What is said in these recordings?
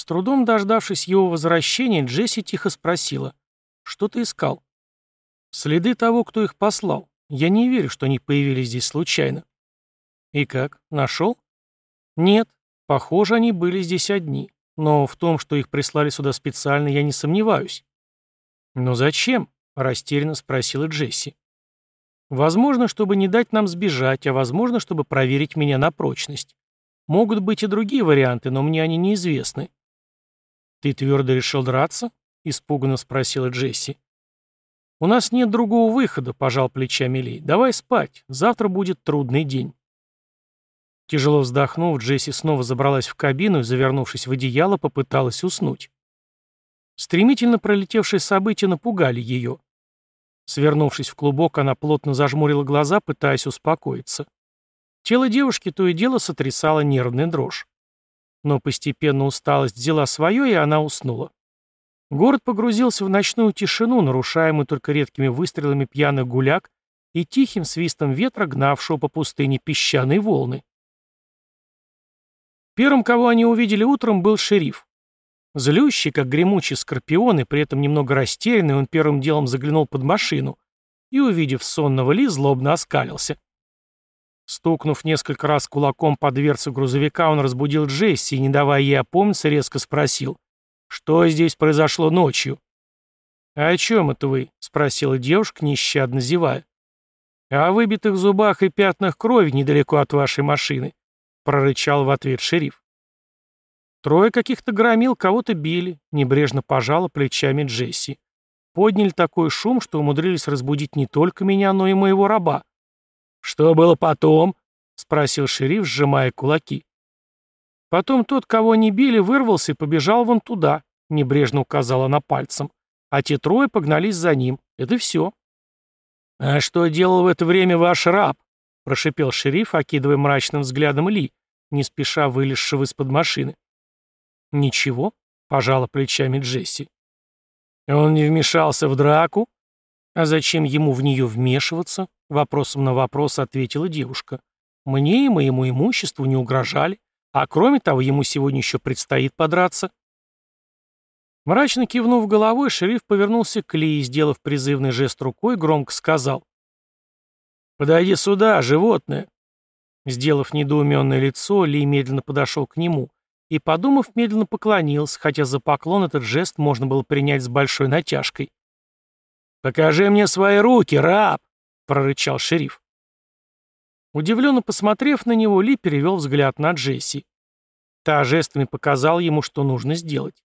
С трудом дождавшись его возвращения, Джесси тихо спросила. «Что ты искал?» «Следы того, кто их послал. Я не верю, что они появились здесь случайно». «И как? Нашел?» «Нет. Похоже, они были здесь одни. Но в том, что их прислали сюда специально, я не сомневаюсь». «Но зачем?» — растерянно спросила Джесси. «Возможно, чтобы не дать нам сбежать, а возможно, чтобы проверить меня на прочность. Могут быть и другие варианты, но мне они неизвестны». «Ты твердо решил драться?» — испуганно спросила Джесси. «У нас нет другого выхода», — пожал плечами Ли. «Давай спать. Завтра будет трудный день». Тяжело вздохнув, Джесси снова забралась в кабину и, завернувшись в одеяло, попыталась уснуть. Стремительно пролетевшие события напугали ее. Свернувшись в клубок, она плотно зажмурила глаза, пытаясь успокоиться. Тело девушки то и дело сотрясало нервная дрожь. Но постепенно усталость взяла свое, и она уснула. Город погрузился в ночную тишину, нарушаемую только редкими выстрелами пьяных гуляк и тихим свистом ветра, гнавшего по пустыне песчаные волны. Первым, кого они увидели утром, был шериф. Злющий, как гремучий скорпион, и при этом немного растерянный, он первым делом заглянул под машину и, увидев сонного Ли, злобно оскалился. Стукнув несколько раз кулаком по дверцу грузовика, он разбудил Джесси и, не давая ей опомниться, резко спросил, «Что здесь произошло ночью?» «А о чем это вы?» — спросила девушка, нещадно зевая. «О выбитых зубах и пятнах крови недалеко от вашей машины. — прорычал в ответ шериф. Трое каких-то громил кого-то били, небрежно пожала плечами Джесси. Подняли такой шум, что умудрились разбудить не только меня, но и моего раба. «Что было потом?» — спросил шериф, сжимая кулаки. Потом тот, кого они били, вырвался и побежал вон туда, небрежно указала на пальцем. А те трое погнались за ним. Это все. «А что делал в это время ваш раб?» — прошипел шериф, окидывая мрачным взглядом Ли, не спеша вылезшего из-под машины. «Ничего», — пожала плечами Джесси. «Он не вмешался в драку?» «А зачем ему в нее вмешиваться?» — вопросом на вопрос ответила девушка. «Мне и моему имуществу не угрожали, а кроме того, ему сегодня еще предстоит подраться». Мрачно кивнув головой, шериф повернулся к Ли и, сделав призывный жест рукой, громко сказал. «Подойди сюда, животное!» Сделав недоуменное лицо, Ли медленно подошел к нему и, подумав, медленно поклонился, хотя за поклон этот жест можно было принять с большой натяжкой. «Покажи мне свои руки, раб!» — прорычал шериф. Удивленно посмотрев на него, Ли перевел взгляд на Джесси. Та жестами показал ему, что нужно сделать.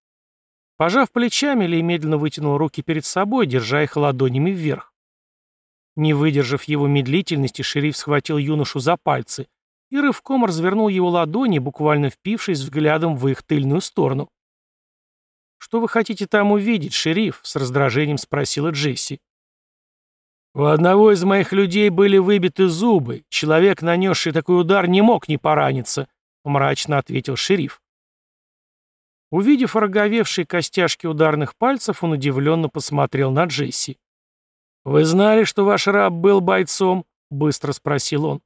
Пожав плечами, Ли медленно вытянул руки перед собой, держа их ладонями вверх. Не выдержав его медлительности, шериф схватил юношу за пальцы и рывком развернул его ладони, буквально впившись взглядом в их тыльную сторону. «Что вы хотите там увидеть, шериф?» — с раздражением спросила Джесси. «У одного из моих людей были выбиты зубы. Человек, нанесший такой удар, не мог не пораниться», — мрачно ответил шериф. Увидев ороговевшие костяшки ударных пальцев, он удивленно посмотрел на Джесси. «Вы знали, что ваш раб был бойцом?» — быстро спросил он.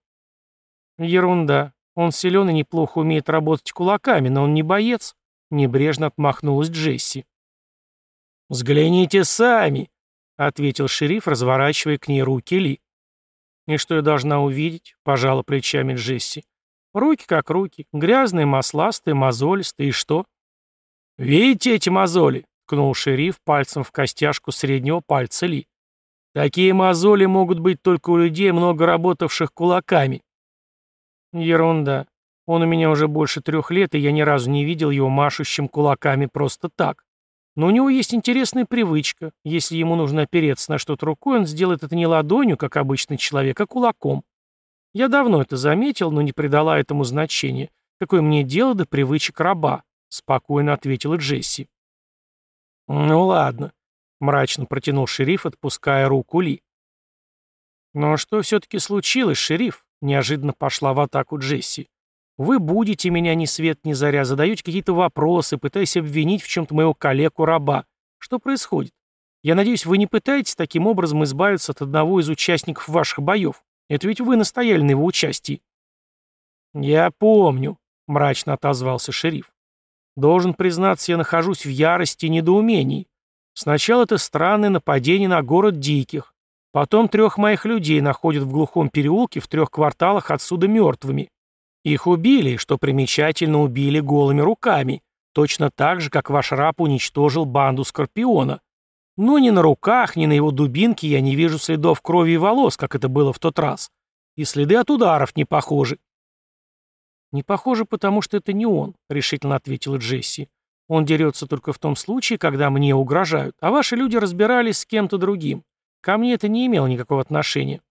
«Ерунда. Он силен и неплохо умеет работать кулаками, но он не боец», — небрежно отмахнулась Джесси. «Взгляните сами», — ответил шериф, разворачивая к ней руки Ли. «И что я должна увидеть?» — пожала плечами Джесси. «Руки как руки, грязные, масластые, мозолистые, и что?» «Видите эти мозоли?» — ткнул шериф пальцем в костяшку среднего пальца Ли. Такие мозоли могут быть только у людей, много работавших кулаками. Ерунда. Он у меня уже больше трех лет, и я ни разу не видел его машущим кулаками просто так. Но у него есть интересная привычка. Если ему нужно опереться на что-то рукой, он сделает это не ладонью, как обычный человек, а кулаком. Я давно это заметил, но не придала этому значения. Какое мне дело до привычек раба? Спокойно ответила Джесси. Ну ладно. Мрачно протянул шериф, отпуская руку Ли. «Ну а что все-таки случилось, шериф?» Неожиданно пошла в атаку Джесси. «Вы будете меня ни свет ни заря, задаете какие-то вопросы, пытаясь обвинить в чем-то моего коллегу-раба. Что происходит? Я надеюсь, вы не пытаетесь таким образом избавиться от одного из участников ваших боев. Это ведь вы настояли на его участии». «Я помню», — мрачно отозвался шериф. Должен признаться, я нахожусь в ярости и недоумении. Сначала это странное нападение на город диких. Потом трех моих людей находят в глухом переулке в трех кварталах отсюда мертвыми. Их убили, что примечательно убили голыми руками, точно так же, как ваш раб уничтожил банду Скорпиона. Но ни на руках, ни на его дубинке я не вижу следов крови и волос, как это было в тот раз. И следы от ударов не похожи. «Не похоже, потому что это не он», — решительно ответила Джесси. «Он дерется только в том случае, когда мне угрожают, а ваши люди разбирались с кем-то другим. Ко мне это не имело никакого отношения».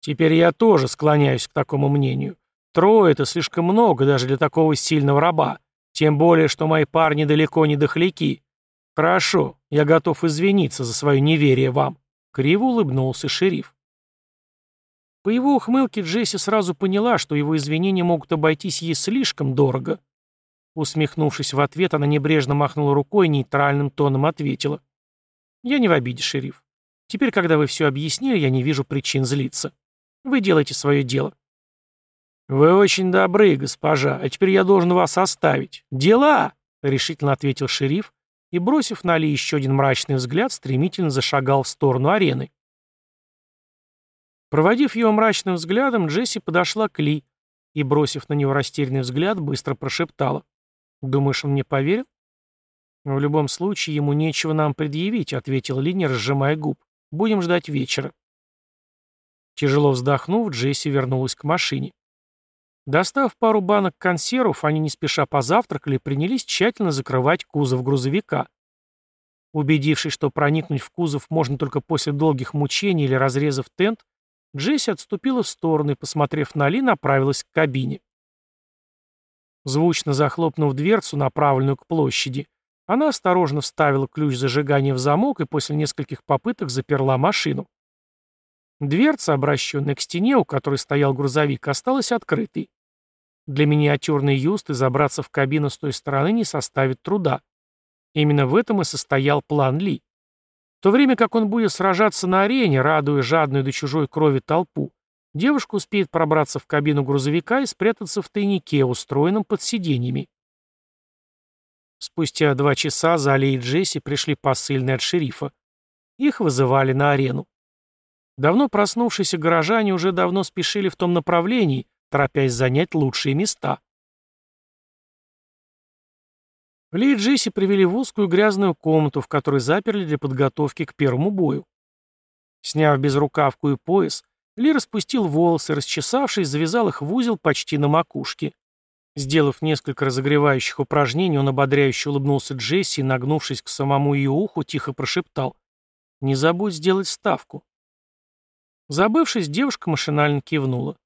«Теперь я тоже склоняюсь к такому мнению. Трое — это слишком много даже для такого сильного раба. Тем более, что мои парни далеко не дохляки. Хорошо, я готов извиниться за свое неверие вам». Криво улыбнулся шериф. По его ухмылке Джесси сразу поняла, что его извинения могут обойтись ей слишком дорого. Усмехнувшись в ответ, она небрежно махнула рукой и нейтральным тоном ответила. «Я не в обиде, шериф. Теперь, когда вы все объяснили, я не вижу причин злиться. Вы делаете свое дело». «Вы очень добры, госпожа, а теперь я должен вас оставить. Дела!» — решительно ответил шериф и, бросив на Али еще один мрачный взгляд, стремительно зашагал в сторону арены. Проводив его мрачным взглядом, Джесси подошла к Ли и, бросив на него растерянный взгляд, быстро прошептала. «Думаешь, он мне поверил?» «В любом случае, ему нечего нам предъявить», — ответил Ли, не разжимая губ. «Будем ждать вечера». Тяжело вздохнув, Джесси вернулась к машине. Достав пару банок консервов, они не спеша позавтракали и принялись тщательно закрывать кузов грузовика. Убедившись, что проникнуть в кузов можно только после долгих мучений или разрезав тент, Джесси отступила в сторону и, посмотрев на Ли, направилась к кабине. Звучно захлопнув дверцу, направленную к площади, она осторожно вставила ключ зажигания в замок и после нескольких попыток заперла машину. Дверца, обращенная к стене, у которой стоял грузовик, осталась открытой. Для миниатюрной юсты забраться в кабину с той стороны не составит труда. Именно в этом и состоял план Ли. В то время как он будет сражаться на арене, радуя жадную до чужой крови толпу, девушка успеет пробраться в кабину грузовика и спрятаться в тайнике, устроенном под сиденьями. Спустя два часа за и Джесси пришли посыльные от шерифа. Их вызывали на арену. Давно проснувшиеся горожане уже давно спешили в том направлении, торопясь занять лучшие места. Ли и Джесси привели в узкую грязную комнату, в которой заперли для подготовки к первому бою. Сняв безрукавку и пояс, Ли распустил волосы, расчесавшись, завязал их в узел почти на макушке. Сделав несколько разогревающих упражнений, он ободряюще улыбнулся Джесси и, нагнувшись к самому ее уху, тихо прошептал «Не забудь сделать ставку». Забывшись, девушка машинально кивнула.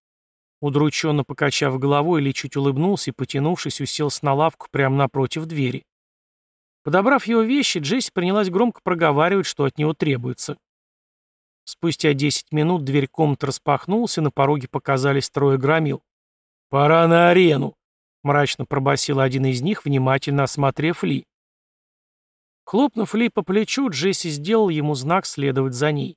Удрученно покачав головой, Ли чуть улыбнулся и, потянувшись, уселся на лавку прямо напротив двери. Подобрав его вещи, Джесси принялась громко проговаривать, что от него требуется. Спустя десять минут дверь комнаты распахнулась, и на пороге показались трое громил. «Пора на арену!» — мрачно пробасил один из них, внимательно осмотрев Ли. Хлопнув Ли по плечу, Джесси сделал ему знак следовать за ней.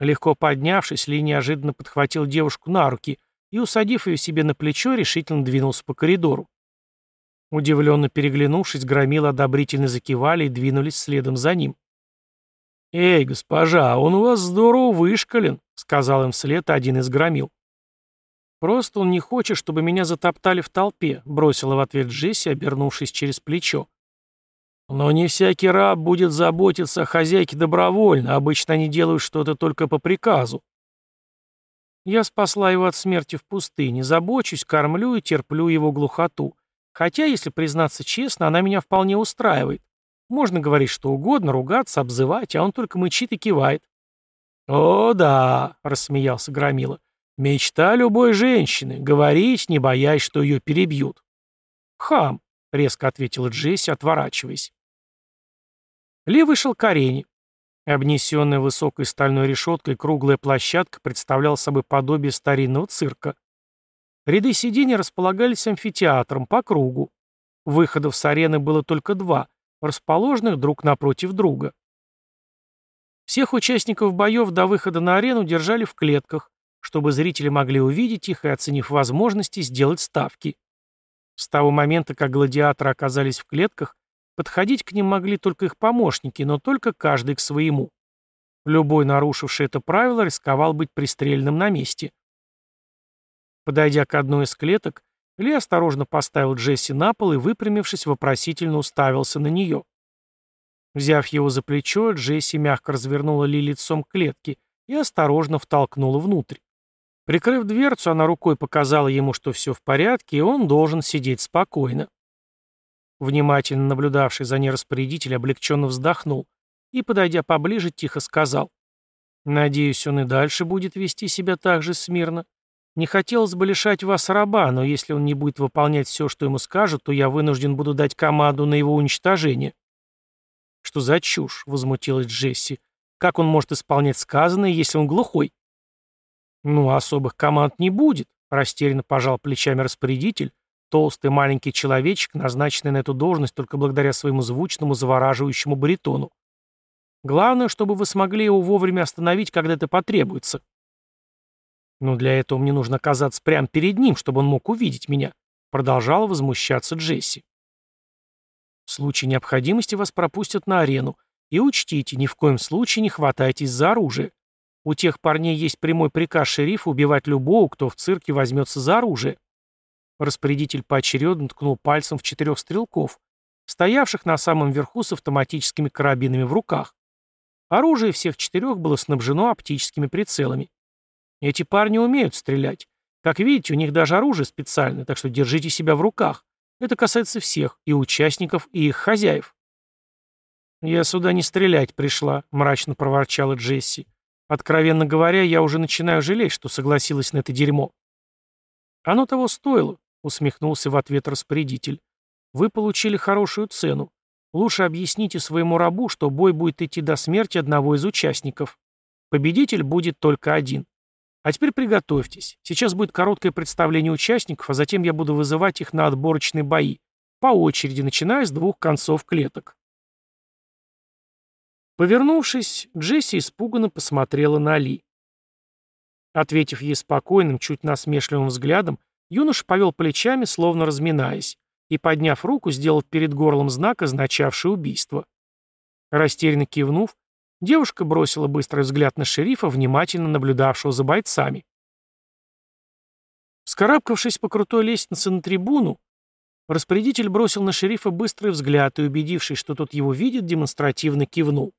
Легко поднявшись, Ли неожиданно подхватил девушку на руки и, усадив ее себе на плечо, решительно двинулся по коридору. Удивленно переглянувшись, громилы одобрительно закивали и двинулись следом за ним. «Эй, госпожа, он у вас здорово вышкален», — сказал им вслед один из громил. «Просто он не хочет, чтобы меня затоптали в толпе», — бросила в ответ Джесси, обернувшись через плечо. «Но не всякий раб будет заботиться о хозяйке добровольно, обычно они делают что-то только по приказу», я спасла его от смерти в пустыне, забочусь, кормлю и терплю его глухоту. Хотя, если признаться честно, она меня вполне устраивает. Можно говорить что угодно, ругаться, обзывать, а он только мычит и кивает. «О, да», — рассмеялся Громила, — «мечта любой женщины — говорить, не боясь, что ее перебьют». «Хам», — резко ответила Джесси, отворачиваясь. Ли вышел к арене. Обнесенная высокой стальной решеткой круглая площадка представляла собой подобие старинного цирка. Ряды сидений располагались амфитеатром по кругу. Выходов с арены было только два, расположенных друг напротив друга. Всех участников боев до выхода на арену держали в клетках, чтобы зрители могли увидеть их и, оценив возможности, сделать ставки. С того момента, как гладиаторы оказались в клетках, подходить к ним могли только их помощники, но только каждый к своему. Любой, нарушивший это правило, рисковал быть пристреленным на месте. Подойдя к одной из клеток, ли осторожно поставил Джесси на пол и, выпрямившись, вопросительно уставился на нее. Взяв его за плечо, Джесси мягко развернула Ли лицом к клетке и осторожно втолкнула внутрь. Прикрыв дверцу, она рукой показала ему, что все в порядке, и он должен сидеть спокойно. Внимательно наблюдавший за ней распорядитель облегченно вздохнул и, подойдя поближе, тихо сказал. «Надеюсь, он и дальше будет вести себя так же смирно. Не хотелось бы лишать вас раба, но если он не будет выполнять все, что ему скажут, то я вынужден буду дать команду на его уничтожение». «Что за чушь?» — возмутилась Джесси. «Как он может исполнять сказанное, если он глухой?» «Ну, особых команд не будет», — растерянно пожал плечами распорядитель, толстый маленький человечек, назначенный на эту должность только благодаря своему звучному завораживающему баритону. «Главное, чтобы вы смогли его вовремя остановить, когда это потребуется». «Но для этого мне нужно оказаться прямо перед ним, чтобы он мог увидеть меня», — продолжала возмущаться Джесси. «В случае необходимости вас пропустят на арену, и учтите, ни в коем случае не хватайтесь за оружие. У тех парней есть прямой приказ шерифа убивать любого, кто в цирке возьмется за оружие. Распорядитель поочередно ткнул пальцем в четырех стрелков, стоявших на самом верху с автоматическими карабинами в руках. Оружие всех четырех было снабжено оптическими прицелами. Эти парни умеют стрелять. Как видите, у них даже оружие специальное, так что держите себя в руках. Это касается всех, и участников, и их хозяев. «Я сюда не стрелять пришла», — мрачно проворчала Джесси. Откровенно говоря, я уже начинаю жалеть, что согласилась на это дерьмо. Оно того стоило, усмехнулся в ответ распорядитель. Вы получили хорошую цену. Лучше объясните своему рабу, что бой будет идти до смерти одного из участников. Победитель будет только один. А теперь приготовьтесь. Сейчас будет короткое представление участников, а затем я буду вызывать их на отборочные бои. По очереди, начиная с двух концов клеток. Повернувшись, Джесси испуганно посмотрела на Ли. Ответив ей спокойным, чуть насмешливым взглядом, юноша повел плечами, словно разминаясь, и, подняв руку, сделал перед горлом знак, означавший убийство. Растерянно кивнув, девушка бросила быстрый взгляд на шерифа, внимательно наблюдавшего за бойцами. Скарабкавшись по крутой лестнице на трибуну, распорядитель бросил на шерифа быстрый взгляд и, убедившись, что тот его видит, демонстративно кивнул.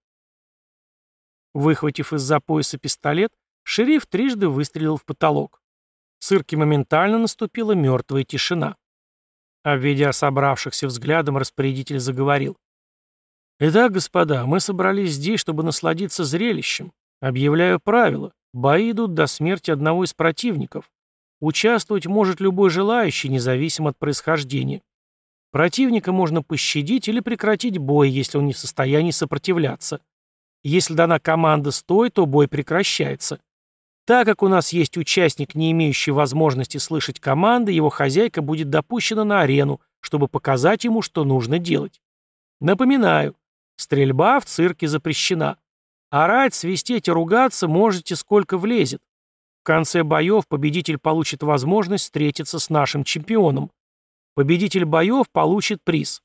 Выхватив из-за пояса пистолет, шериф трижды выстрелил в потолок. В цирке моментально наступила мертвая тишина. Обведя собравшихся взглядом, распорядитель заговорил. «Итак, господа, мы собрались здесь, чтобы насладиться зрелищем. Объявляю правила. Бои идут до смерти одного из противников. Участвовать может любой желающий, независимо от происхождения. Противника можно пощадить или прекратить бой, если он не в состоянии сопротивляться. Если дана команда «стой», то бой прекращается. Так как у нас есть участник, не имеющий возможности слышать команды, его хозяйка будет допущена на арену, чтобы показать ему, что нужно делать. Напоминаю, стрельба в цирке запрещена. Орать, свистеть и ругаться можете сколько влезет. В конце боев победитель получит возможность встретиться с нашим чемпионом. Победитель боев получит приз.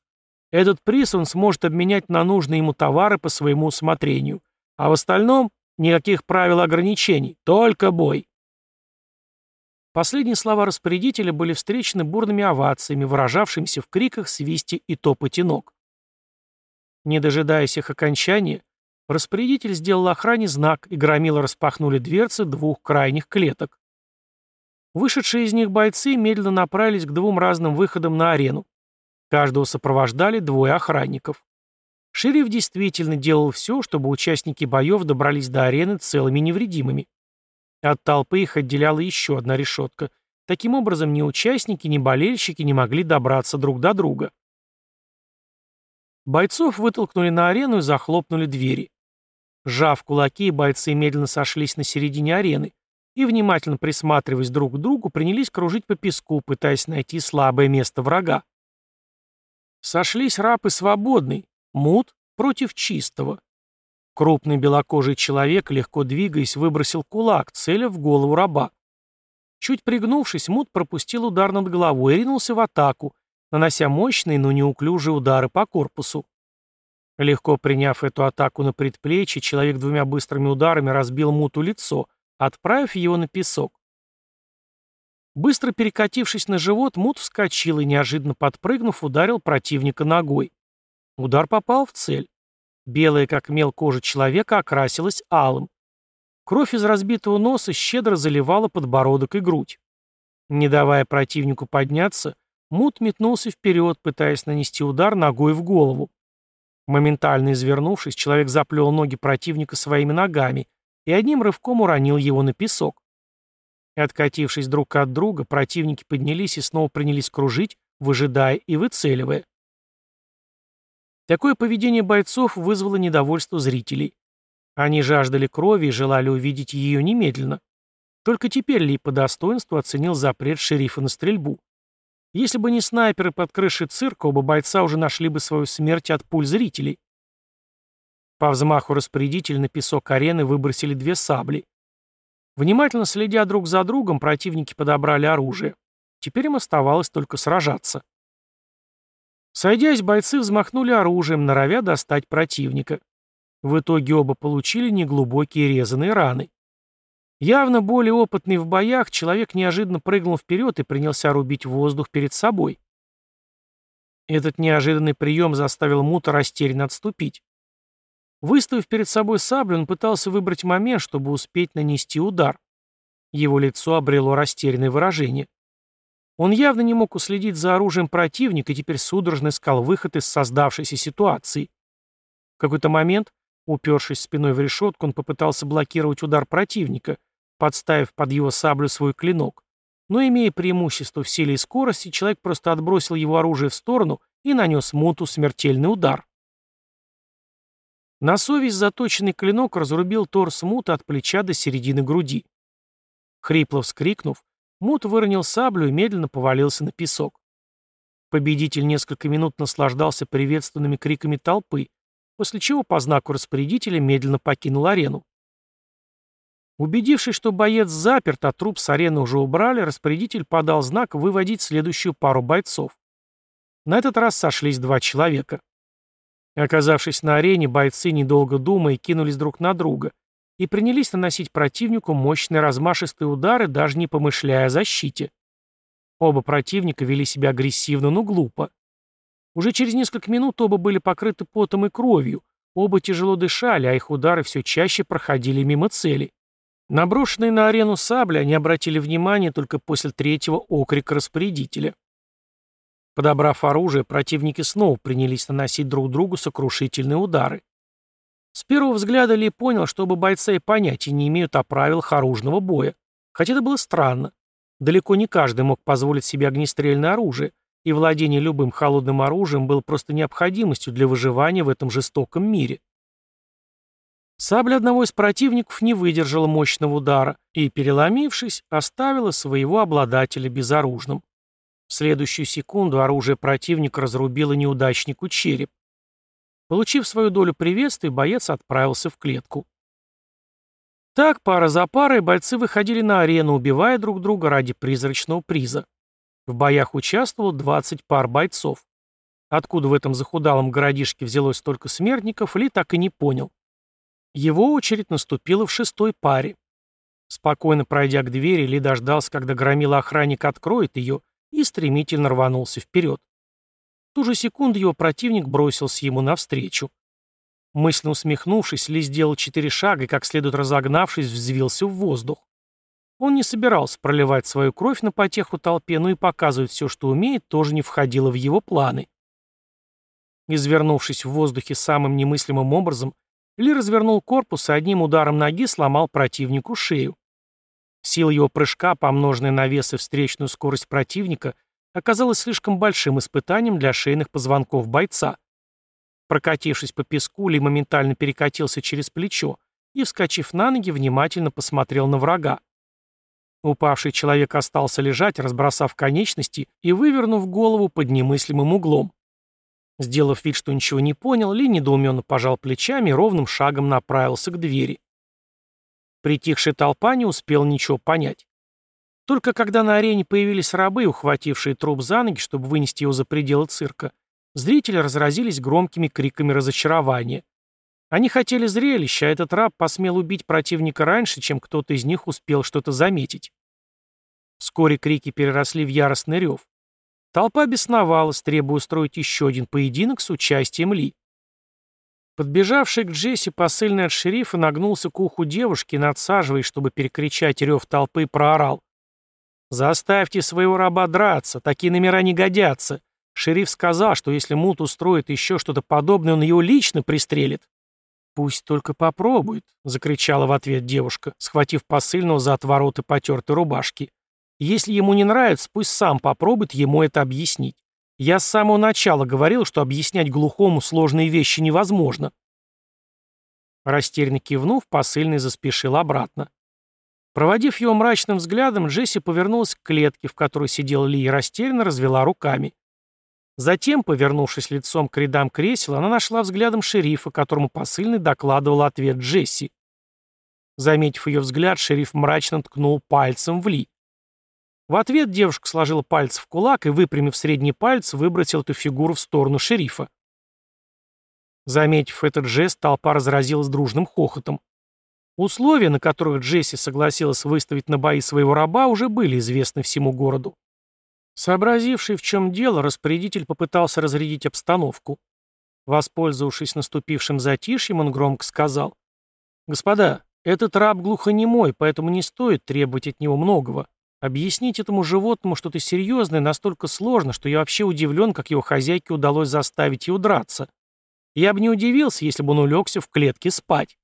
Этот приз он сможет обменять на нужные ему товары по своему усмотрению. А в остальном никаких правил ограничений, только бой. Последние слова распорядителя были встречены бурными овациями, выражавшимися в криках, свисте и топоте ног. Не дожидаясь их окончания, распорядитель сделал охране знак, и громило распахнули дверцы двух крайних клеток. Вышедшие из них бойцы медленно направились к двум разным выходам на арену. Каждого сопровождали двое охранников. Шериф действительно делал все, чтобы участники боев добрались до арены целыми невредимыми. От толпы их отделяла еще одна решетка. Таким образом, ни участники, ни болельщики не могли добраться друг до друга. Бойцов вытолкнули на арену и захлопнули двери. Сжав кулаки, бойцы медленно сошлись на середине арены и, внимательно присматриваясь друг к другу, принялись кружить по песку, пытаясь найти слабое место врага. Сошлись раб и свободный, мут против чистого. Крупный белокожий человек, легко двигаясь, выбросил кулак, целя в голову раба. Чуть пригнувшись, мут пропустил удар над головой и ринулся в атаку, нанося мощные, но неуклюжие удары по корпусу. Легко приняв эту атаку на предплечье, человек двумя быстрыми ударами разбил муту лицо, отправив его на песок. Быстро перекатившись на живот, мут вскочил и, неожиданно подпрыгнув, ударил противника ногой. Удар попал в цель. Белая, как мел кожа человека, окрасилась алым. Кровь из разбитого носа щедро заливала подбородок и грудь. Не давая противнику подняться, Мут метнулся вперед, пытаясь нанести удар ногой в голову. Моментально извернувшись, человек заплел ноги противника своими ногами и одним рывком уронил его на песок. Откатившись друг от друга, противники поднялись и снова принялись кружить, выжидая и выцеливая. Такое поведение бойцов вызвало недовольство зрителей. Они жаждали крови и желали увидеть ее немедленно. Только теперь Ли по достоинству оценил запрет шерифа на стрельбу. Если бы не снайперы под крышей цирка, оба бойца уже нашли бы свою смерть от пуль зрителей. По взмаху распорядителя на песок арены выбросили две сабли. Внимательно следя друг за другом, противники подобрали оружие. Теперь им оставалось только сражаться. Сойдясь, бойцы взмахнули оружием, норовя достать противника. В итоге оба получили неглубокие резаные раны. Явно более опытный в боях, человек неожиданно прыгнул вперед и принялся рубить воздух перед собой. Этот неожиданный прием заставил Мута растерянно отступить. Выставив перед собой саблю, он пытался выбрать момент, чтобы успеть нанести удар. Его лицо обрело растерянное выражение. Он явно не мог уследить за оружием противника и теперь судорожно искал выход из создавшейся ситуации. В какой-то момент, упершись спиной в решетку, он попытался блокировать удар противника, подставив под его саблю свой клинок. Но, имея преимущество в силе и скорости, человек просто отбросил его оружие в сторону и нанес муту смертельный удар. На совесть заточенный клинок разрубил торс мута от плеча до середины груди. Хрипло вскрикнув, Мут выронил саблю и медленно повалился на песок. Победитель несколько минут наслаждался приветственными криками толпы, после чего по знаку распорядителя медленно покинул арену. Убедившись, что боец заперт, а труп с арены уже убрали, распорядитель подал знак выводить следующую пару бойцов. На этот раз сошлись два человека. Оказавшись на арене, бойцы, недолго думая, кинулись друг на друга, и принялись наносить противнику мощные размашистые удары, даже не помышляя о защите. Оба противника вели себя агрессивно, но глупо. Уже через несколько минут оба были покрыты потом и кровью, оба тяжело дышали, а их удары все чаще проходили мимо цели. Наброшенные на арену сабли они обратили внимание только после третьего окрика распорядителя. Подобрав оружие, противники снова принялись наносить друг другу сокрушительные удары. С первого взгляда Ли понял, что оба бойца и понятия не имеют о правилах оружного боя. Хотя это было странно. Далеко не каждый мог позволить себе огнестрельное оружие, и владение любым холодным оружием было просто необходимостью для выживания в этом жестоком мире. Сабля одного из противников не выдержала мощного удара и, переломившись, оставила своего обладателя безоружным. В следующую секунду оружие противника разрубило неудачнику череп. Получив свою долю приветствий, боец отправился в клетку. Так, пара за парой, бойцы выходили на арену, убивая друг друга ради призрачного приза. В боях участвовало 20 пар бойцов. Откуда в этом захудалом городишке взялось столько смертников, Ли так и не понял. Его очередь наступила в шестой паре. Спокойно пройдя к двери, Ли дождался, когда громила охранник откроет ее, и стремительно рванулся вперед ту же секунду его противник бросился ему навстречу. Мысленно усмехнувшись, Ли сделал четыре шага и, как следует разогнавшись, взвился в воздух. Он не собирался проливать свою кровь на потеху толпе, но и показывать все, что умеет, тоже не входило в его планы. Извернувшись в воздухе самым немыслимым образом, Ли развернул корпус и одним ударом ноги сломал противнику шею. Сила его прыжка, помноженная на вес и встречную скорость противника, оказалось слишком большим испытанием для шейных позвонков бойца. Прокатившись по песку, Ли моментально перекатился через плечо и, вскочив на ноги, внимательно посмотрел на врага. Упавший человек остался лежать, разбросав конечности и вывернув голову под немыслимым углом. Сделав вид, что ничего не понял, Ли недоуменно пожал плечами и ровным шагом направился к двери. Притихшая толпа не успела ничего понять. Только когда на арене появились рабы, ухватившие труп за ноги, чтобы вынести его за пределы цирка, зрители разразились громкими криками разочарования. Они хотели зрелища, а этот раб посмел убить противника раньше, чем кто-то из них успел что-то заметить. Вскоре крики переросли в яростный рев. Толпа бесновалась, требуя устроить еще один поединок с участием Ли. Подбежавший к Джесси посыльный от шерифа нагнулся к уху девушки, надсаживаясь, чтобы перекричать рев толпы, проорал. «Заставьте своего раба драться, такие номера не годятся. Шериф сказал, что если Мут устроит еще что-то подобное, он его лично пристрелит». «Пусть только попробует», — закричала в ответ девушка, схватив посыльного за отвороты потертой рубашки. «Если ему не нравится, пусть сам попробует ему это объяснить. Я с самого начала говорил, что объяснять глухому сложные вещи невозможно». Растерянно кивнув, посыльный заспешил обратно. Проводив его мрачным взглядом, Джесси повернулась к клетке, в которой сидела Ли, и растерянно развела руками. Затем, повернувшись лицом к рядам кресел, она нашла взглядом шерифа, которому посыльный докладывал ответ Джесси. Заметив ее взгляд, шериф мрачно ткнул пальцем в Ли. В ответ девушка сложила пальцы в кулак и, выпрямив средний палец, выбросил эту фигуру в сторону шерифа. Заметив этот жест, толпа разразилась дружным хохотом. Условия, на которых Джесси согласилась выставить на бои своего раба, уже были известны всему городу. Сообразивший, в чем дело, распорядитель попытался разрядить обстановку. Воспользовавшись наступившим затишьем, он громко сказал. «Господа, этот раб глухонемой, поэтому не стоит требовать от него многого. Объяснить этому животному что-то серьезное настолько сложно, что я вообще удивлен, как его хозяйке удалось заставить его драться. Я бы не удивился, если бы он улегся в клетке спать».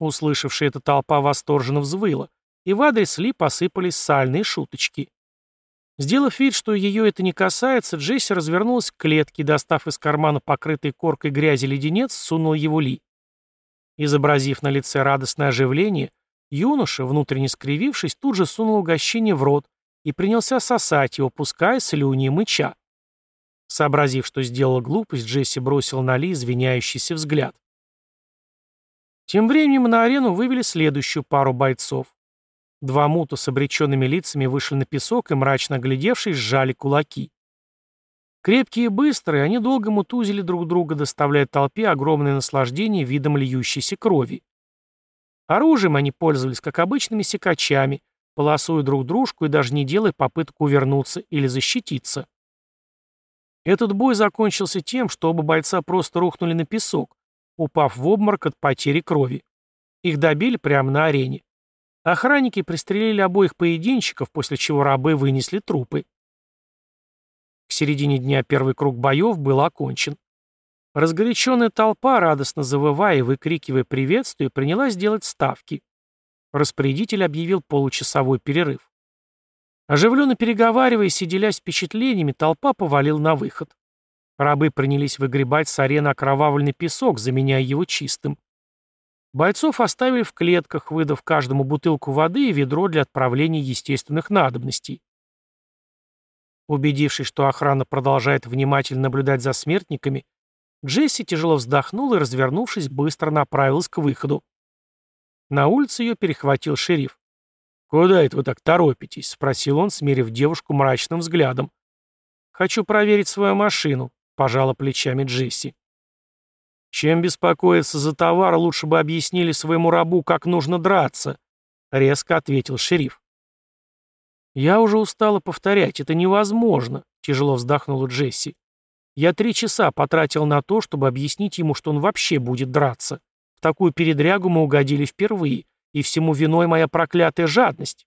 Услышавшая эта толпа восторженно взвыла, и в адрес Ли посыпались сальные шуточки. Сделав вид, что ее это не касается, Джесси развернулась к клетке достав из кармана покрытый коркой грязи леденец, сунул его Ли. Изобразив на лице радостное оживление, юноша, внутренне скривившись, тут же сунул угощение в рот и принялся сосать его, пуская слюни и мыча. Сообразив, что сделала глупость, Джесси бросил на Ли извиняющийся взгляд. Тем временем на арену вывели следующую пару бойцов. Два мута с обреченными лицами вышли на песок и, мрачно оглядевшись, сжали кулаки. Крепкие и быстрые, они долго мутузили друг друга, доставляя толпе огромное наслаждение видом льющейся крови. Оружием они пользовались, как обычными секачами, полосуя друг дружку и даже не делая попыток увернуться или защититься. Этот бой закончился тем, что оба бойца просто рухнули на песок, упав в обморок от потери крови. Их добили прямо на арене. Охранники пристрелили обоих поединщиков, после чего рабы вынесли трупы. К середине дня первый круг боев был окончен. Разгоряченная толпа, радостно завывая и выкрикивая приветствие, принялась делать ставки. Распорядитель объявил получасовой перерыв. Оживленно переговариваясь и делясь впечатлениями, толпа повалил на выход. Рабы принялись выгребать с арены окровавленный песок, заменяя его чистым. Бойцов оставили в клетках, выдав каждому бутылку воды и ведро для отправления естественных надобностей. Убедившись, что охрана продолжает внимательно наблюдать за смертниками, Джесси тяжело вздохнул и, развернувшись, быстро направилась к выходу. На улице ее перехватил шериф. «Куда это вы так торопитесь?» — спросил он, смерив девушку мрачным взглядом. «Хочу проверить свою машину», пожала плечами Джесси. Чем беспокоиться за товар, лучше бы объяснили своему рабу, как нужно драться, резко ответил шериф. Я уже устала повторять, это невозможно, тяжело вздохнула Джесси. Я три часа потратил на то, чтобы объяснить ему, что он вообще будет драться. В такую передрягу мы угодили впервые, и всему виной моя проклятая жадность.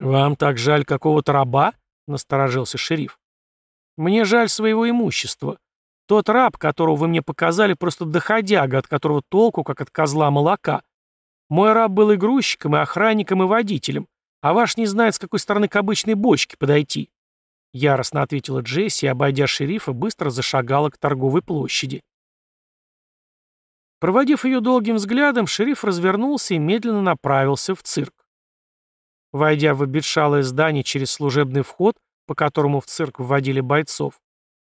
«Вам так жаль какого-то раба?» — насторожился шериф. Мне жаль своего имущества. Тот раб, которого вы мне показали, просто доходяга, от которого толку, как от козла молока. Мой раб был и грузчиком, и охранником, и водителем, а ваш не знает, с какой стороны к обычной бочке подойти. Яростно ответила Джесси, обойдя шерифа, быстро зашагала к торговой площади. Проводив ее долгим взглядом, шериф развернулся и медленно направился в цирк. Войдя в обетшалое здание через служебный вход, по которому в церковь вводили бойцов,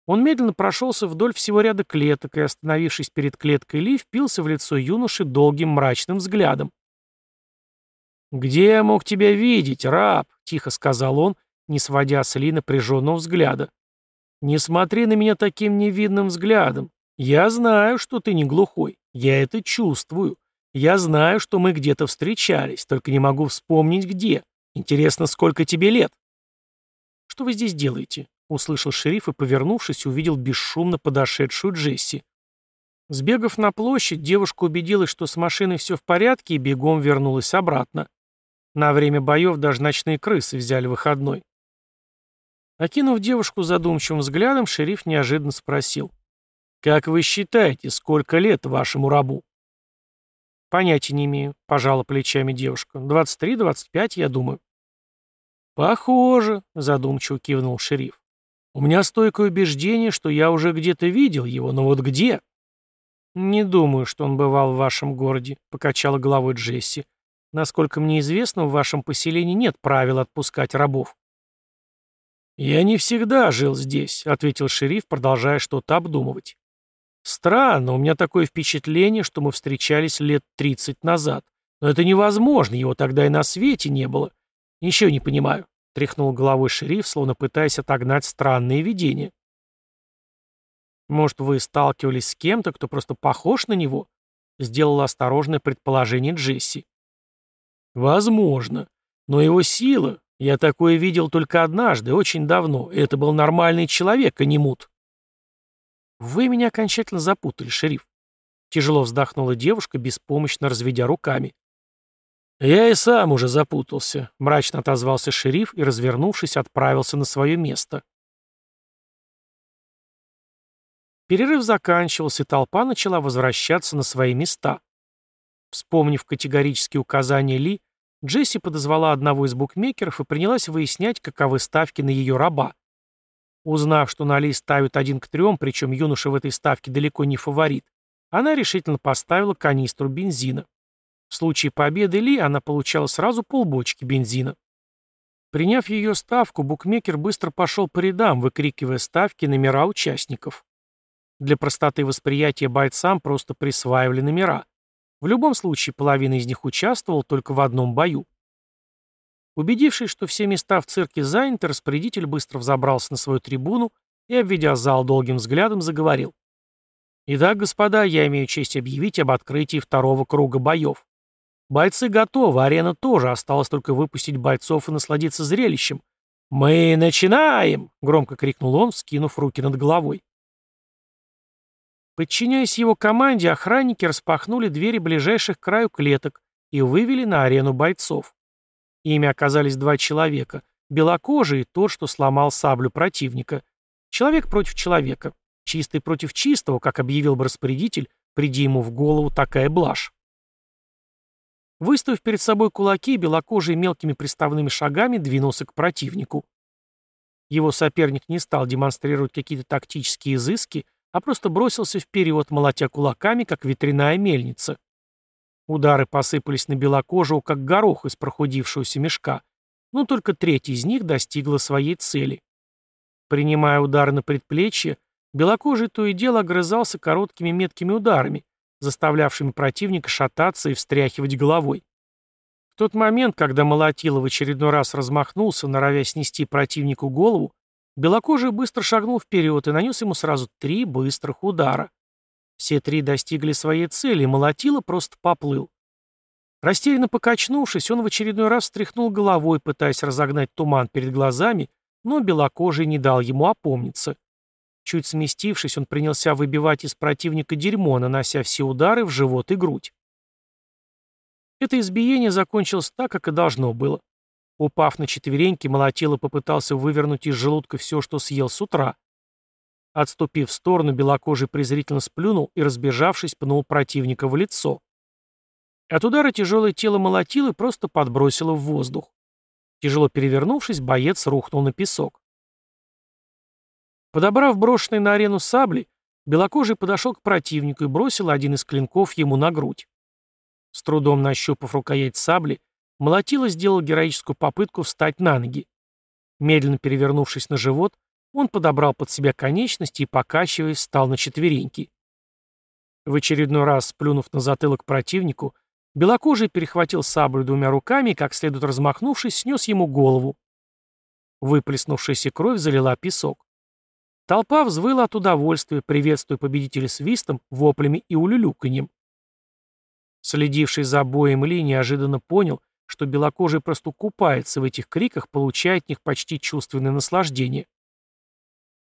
он медленно прошелся вдоль всего ряда клеток и, остановившись перед клеткой Ли, впился в лицо юноши долгим мрачным взглядом. «Где я мог тебя видеть, раб?» — тихо сказал он, не сводя с Ли напряженного взгляда. «Не смотри на меня таким невидным взглядом. Я знаю, что ты не глухой. Я это чувствую. Я знаю, что мы где-то встречались, только не могу вспомнить, где. Интересно, сколько тебе лет?» «Что вы здесь делаете?» — услышал шериф и, повернувшись, увидел бесшумно подошедшую Джесси. Сбегав на площадь, девушка убедилась, что с машиной все в порядке, и бегом вернулась обратно. На время боев даже ночные крысы взяли выходной. Окинув девушку задумчивым взглядом, шериф неожиданно спросил. «Как вы считаете, сколько лет вашему рабу?» «Понятия не имею», — пожала плечами девушка. «Двадцать три, двадцать пять, я думаю». «Похоже», — задумчиво кивнул шериф. «У меня стойкое убеждение, что я уже где-то видел его, но вот где?» «Не думаю, что он бывал в вашем городе», — покачала головой Джесси. Насколько мне известно, в вашем поселении нет правил отпускать рабов. «Я не всегда жил здесь», — ответил шериф, продолжая что-то обдумывать. «Странно, у меня такое впечатление, что мы встречались лет тридцать назад. Но это невозможно, его тогда и на свете не было. Ничего не понимаю», — тряхнул головой шериф, словно пытаясь отогнать странные видения. «Может, вы сталкивались с кем-то, кто просто похож на него?» — сделала осторожное предположение Джесси. Возможно. Но его сила... Я такое видел только однажды, очень давно. Это был нормальный человек, а не мут. Вы меня окончательно запутали, шериф. Тяжело вздохнула девушка, беспомощно разведя руками. «Я и сам уже запутался», — мрачно отозвался шериф и, развернувшись, отправился на свое место. Перерыв заканчивался, и толпа начала возвращаться на свои места. Вспомнив категорические указания Ли, Джесси подозвала одного из букмекеров и принялась выяснять, каковы ставки на ее раба. Узнав, что на Ли ставят один к трем, причем юноша в этой ставке далеко не фаворит, она решительно поставила канистру бензина. В случае победы Ли она получала сразу полбочки бензина. Приняв ее ставку, букмекер быстро пошел по рядам, выкрикивая ставки номера участников. Для простоты восприятия бойцам просто присваивали номера. В любом случае, половина из них участвовала только в одном бою. Убедившись, что все места в цирке заняты, распорядитель быстро взобрался на свою трибуну и, обведя зал долгим взглядом, заговорил. «Итак, господа, я имею честь объявить об открытии второго круга боев. Бойцы готовы, арена тоже, осталось только выпустить бойцов и насладиться зрелищем. «Мы начинаем!» — громко крикнул он, скинув руки над головой. Подчиняясь его команде, охранники распахнули двери ближайших к краю клеток и вывели на арену бойцов. Ими оказались два человека – белокожий и тот, что сломал саблю противника. Человек против человека. Чистый против чистого, как объявил бы распорядитель, приди ему в голову такая блажь. Выставив перед собой кулаки, белокожий мелкими приставными шагами двинулся к противнику. Его соперник не стал демонстрировать какие-то тактические изыски, а просто бросился вперед, молотя кулаками, как ветряная мельница. Удары посыпались на белокожего, как горох из прохудившегося мешка, но только треть из них достигла своей цели. Принимая удары на предплечье, белокожий то и дело огрызался короткими меткими ударами, заставлявшими противника шататься и встряхивать головой. В тот момент, когда Молотило в очередной раз размахнулся, норовя снести противнику голову, Белокожий быстро шагнул вперед и нанес ему сразу три быстрых удара. Все три достигли своей цели, и молотило просто поплыл. Растерянно покачнувшись, он в очередной раз встряхнул головой, пытаясь разогнать туман перед глазами, но белокожий не дал ему опомниться. Чуть сместившись, он принялся выбивать из противника дерьмо, нанося все удары в живот и грудь. Это избиение закончилось так, как и должно было. Упав на четвереньки, молотило попытался вывернуть из желудка все, что съел с утра. Отступив в сторону, белокожий презрительно сплюнул и, разбежавшись, пнул противника в лицо. От удара тяжелое тело молотило и просто подбросило в воздух. Тяжело перевернувшись, боец рухнул на песок. Подобрав брошенные на арену сабли, белокожий подошел к противнику и бросил один из клинков ему на грудь. С трудом нащупав рукоять сабли, Молотило сделал героическую попытку встать на ноги. Медленно перевернувшись на живот, он подобрал под себя конечности и, покачиваясь, встал на четвереньки. В очередной раз, сплюнув на затылок противнику, Белокожий перехватил саблю двумя руками и, как следует размахнувшись, снес ему голову. Выплеснувшаяся кровь залила песок. Толпа взвыла от удовольствия, приветствуя победителя свистом, воплями и улюлюканьем. Следивший за боем Ли неожиданно понял, что белокожий просто купается в этих криках, получая от них почти чувственное наслаждение.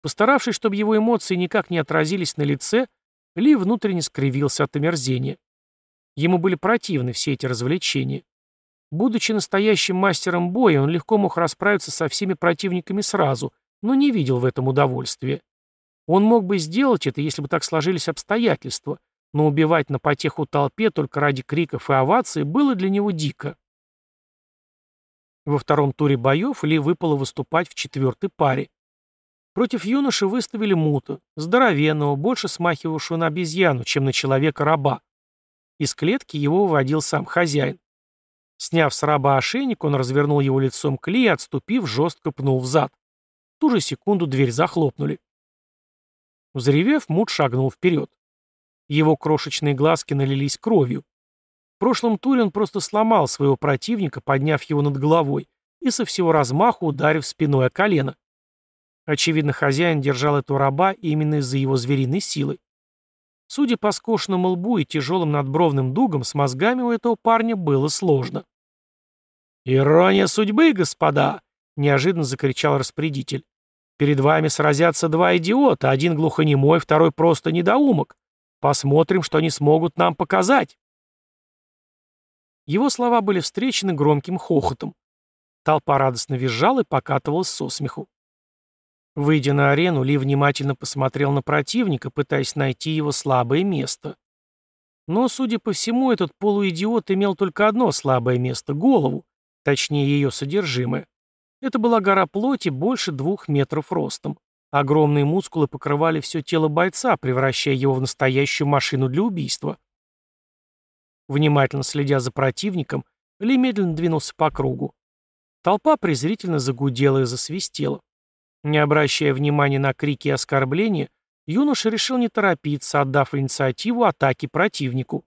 Постаравшись, чтобы его эмоции никак не отразились на лице, Ли внутренне скривился от омерзения. Ему были противны все эти развлечения. Будучи настоящим мастером боя, он легко мог расправиться со всеми противниками сразу, но не видел в этом удовольствия. Он мог бы сделать это, если бы так сложились обстоятельства, но убивать на потеху толпе только ради криков и оваций было для него дико. Во втором туре боев Ли выпало выступать в четвертой паре. Против юноши выставили мута, здоровенного, больше смахивавшего на обезьяну, чем на человека-раба. Из клетки его выводил сам хозяин. Сняв с раба ошейник, он развернул его лицом к Ли и, отступив, жестко пнул в зад. Ту же секунду дверь захлопнули. Взревев, Мут шагнул вперед. Его крошечные глазки налились кровью. В прошлом туре он просто сломал своего противника, подняв его над головой, и со всего размаху ударив спиной о колено. Очевидно, хозяин держал эту раба именно из-за его звериной силы. Судя по скошенному лбу и тяжелым надбровным дугам, с мозгами у этого парня было сложно. «Ирония судьбы, господа!» — неожиданно закричал распорядитель. «Перед вами сразятся два идиота, один глухонемой, второй просто недоумок. Посмотрим, что они смогут нам показать». Его слова были встречены громким хохотом. Толпа радостно визжала и покатывалась со смеху. Выйдя на арену, Ли внимательно посмотрел на противника, пытаясь найти его слабое место. Но, судя по всему, этот полуидиот имел только одно слабое место — голову, точнее ее содержимое. Это была гора плоти больше двух метров ростом. Огромные мускулы покрывали все тело бойца, превращая его в настоящую машину для убийства. Внимательно следя за противником, Ли медленно двинулся по кругу. Толпа презрительно загудела и засвистела. Не обращая внимания на крики и оскорбления, юноша решил не торопиться, отдав инициативу атаке противнику.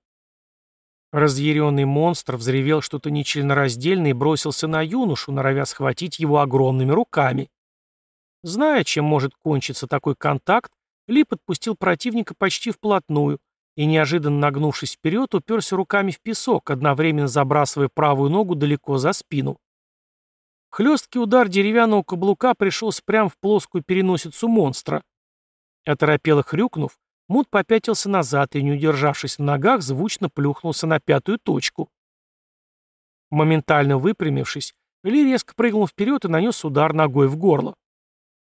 Разъяренный монстр взревел что-то нечленораздельное и бросился на юношу, норовя схватить его огромными руками. Зная, чем может кончиться такой контакт, Ли подпустил противника почти вплотную и, неожиданно нагнувшись вперед, уперся руками в песок, одновременно забрасывая правую ногу далеко за спину. Хлесткий удар деревянного каблука пришелся прямо в плоскую переносицу монстра. Оторопело хрюкнув, Мут попятился назад и, не удержавшись на ногах, звучно плюхнулся на пятую точку. Моментально выпрямившись, Ли резко прыгнул вперед и нанес удар ногой в горло.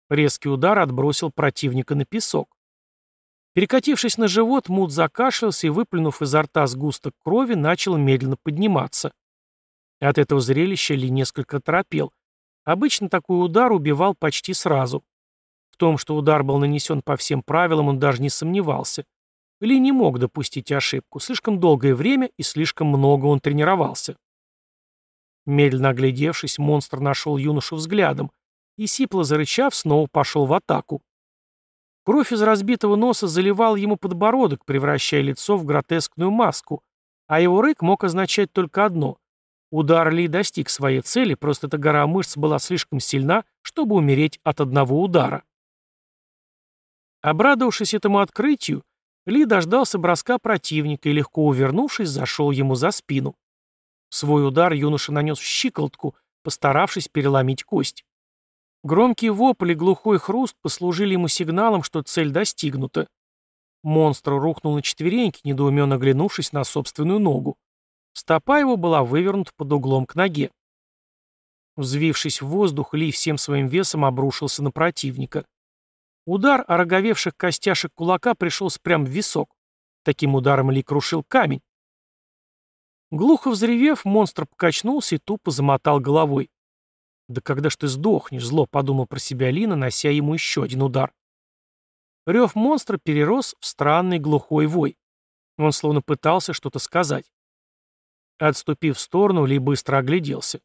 Резкий удар отбросил противника на песок. Перекатившись на живот, Мут закашлялся и, выплюнув изо рта сгусток крови, начал медленно подниматься. От этого зрелища Ли несколько торопел. Обычно такой удар убивал почти сразу. В том, что удар был нанесен по всем правилам, он даже не сомневался. Ли не мог допустить ошибку. Слишком долгое время и слишком много он тренировался. Медленно оглядевшись, монстр нашел юношу взглядом и, сипло зарычав, снова пошел в атаку. Кровь из разбитого носа заливал ему подбородок, превращая лицо в гротескную маску, а его рык мог означать только одно Удар Ли достиг своей цели, просто эта гора мышц была слишком сильна, чтобы умереть от одного удара. Обрадовавшись этому открытию, Ли дождался броска противника и, легко увернувшись, зашел ему за спину. Свой удар юноша нанес в щиколотку, постаравшись переломить кость. Громкий вопль и глухой хруст послужили ему сигналом, что цель достигнута. Монстр рухнул на четвереньки, недоуменно оглянувшись на собственную ногу. Стопа его была вывернута под углом к ноге. Взвившись в воздух, Ли всем своим весом обрушился на противника. Удар о роговевших костяшек кулака пришелся прямо в висок. Таким ударом Ли крушил камень. Глухо взревев, монстр покачнулся и тупо замотал головой. «Да когда ж ты сдохнешь?» — зло подумал про себя Ли, нанося ему еще один удар. Рев монстра перерос в странный глухой вой. Он словно пытался что-то сказать. Отступив в сторону, Ли быстро огляделся.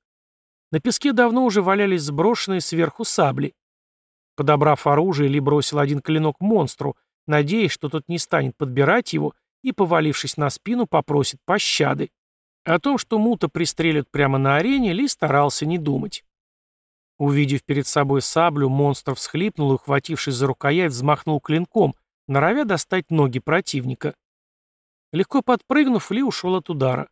На песке давно уже валялись сброшенные сверху сабли. Подобрав оружие, Ли бросил один клинок монстру, надеясь, что тот не станет подбирать его и, повалившись на спину, попросит пощады. О том, что Мута пристрелят прямо на арене, Ли старался не думать. Увидев перед собой саблю, монстр всхлипнул и, ухватившись за рукоять, взмахнул клинком, норовя достать ноги противника. Легко подпрыгнув, Ли ушел от удара.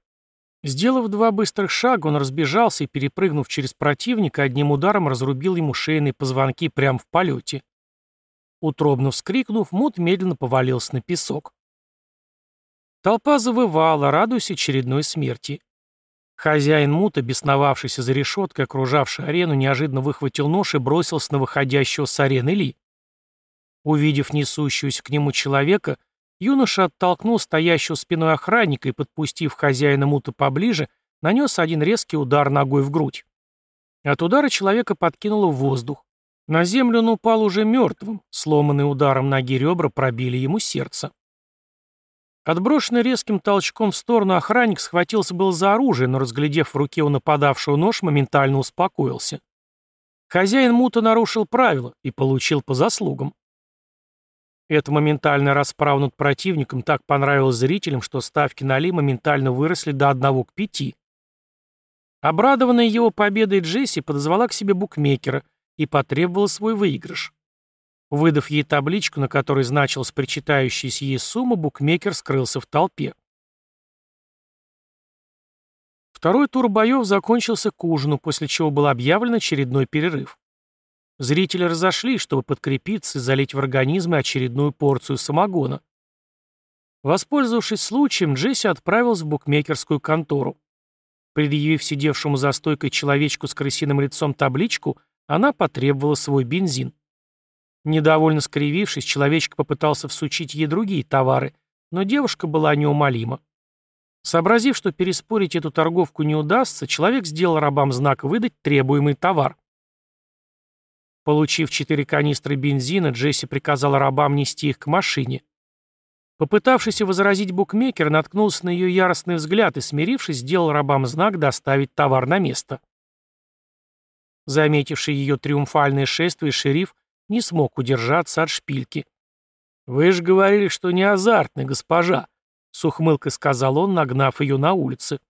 Сделав два быстрых шага, он разбежался и, перепрыгнув через противника, одним ударом разрубил ему шейные позвонки прямо в полете. Утробно вскрикнув, Мут медленно повалился на песок. Толпа завывала, радуясь очередной смерти. Хозяин мута, бесновавшийся за решеткой, окружавший арену, неожиданно выхватил нож и бросился на выходящего с арены Ли. Увидев несущегося к нему человека, юноша оттолкнул стоящего спиной охранника и, подпустив хозяина мута поближе, нанес один резкий удар ногой в грудь. От удара человека подкинуло в воздух. На землю он упал уже мертвым, сломанные ударом ноги ребра пробили ему сердце. Отброшенный резким толчком в сторону охранник схватился был за оружие, но, разглядев в руке у нападавшего нож, моментально успокоился. Хозяин мута нарушил правила и получил по заслугам. Эта моментальная расправа над противником так понравилась зрителям, что ставки на Ли моментально выросли до одного к пяти. Обрадованная его победой Джесси подозвала к себе букмекера и потребовала свой выигрыш. Выдав ей табличку, на которой значилась причитающаяся ей сумма, букмекер скрылся в толпе. Второй тур боев закончился к ужину, после чего был объявлен очередной перерыв. Зрители разошлись, чтобы подкрепиться и залить в организмы очередную порцию самогона. Воспользовавшись случаем, Джесси отправилась в букмекерскую контору. Предъявив сидевшему за стойкой человечку с крысиным лицом табличку, она потребовала свой бензин. Недовольно скривившись, человечек попытался всучить ей другие товары, но девушка была неумолима. Сообразив, что переспорить эту торговку не удастся, человек сделал рабам знак выдать требуемый товар. Получив четыре канистры бензина, Джесси приказал рабам нести их к машине. Попытавшийся возразить букмекер наткнулся на ее яростный взгляд и, смирившись, сделал рабам знак доставить товар на место. Заметивший ее триумфальное шествие, шериф не смог удержаться от шпильки. «Вы же говорили, что не азартный, госпожа», — с ухмылкой сказал он, нагнав ее на улице.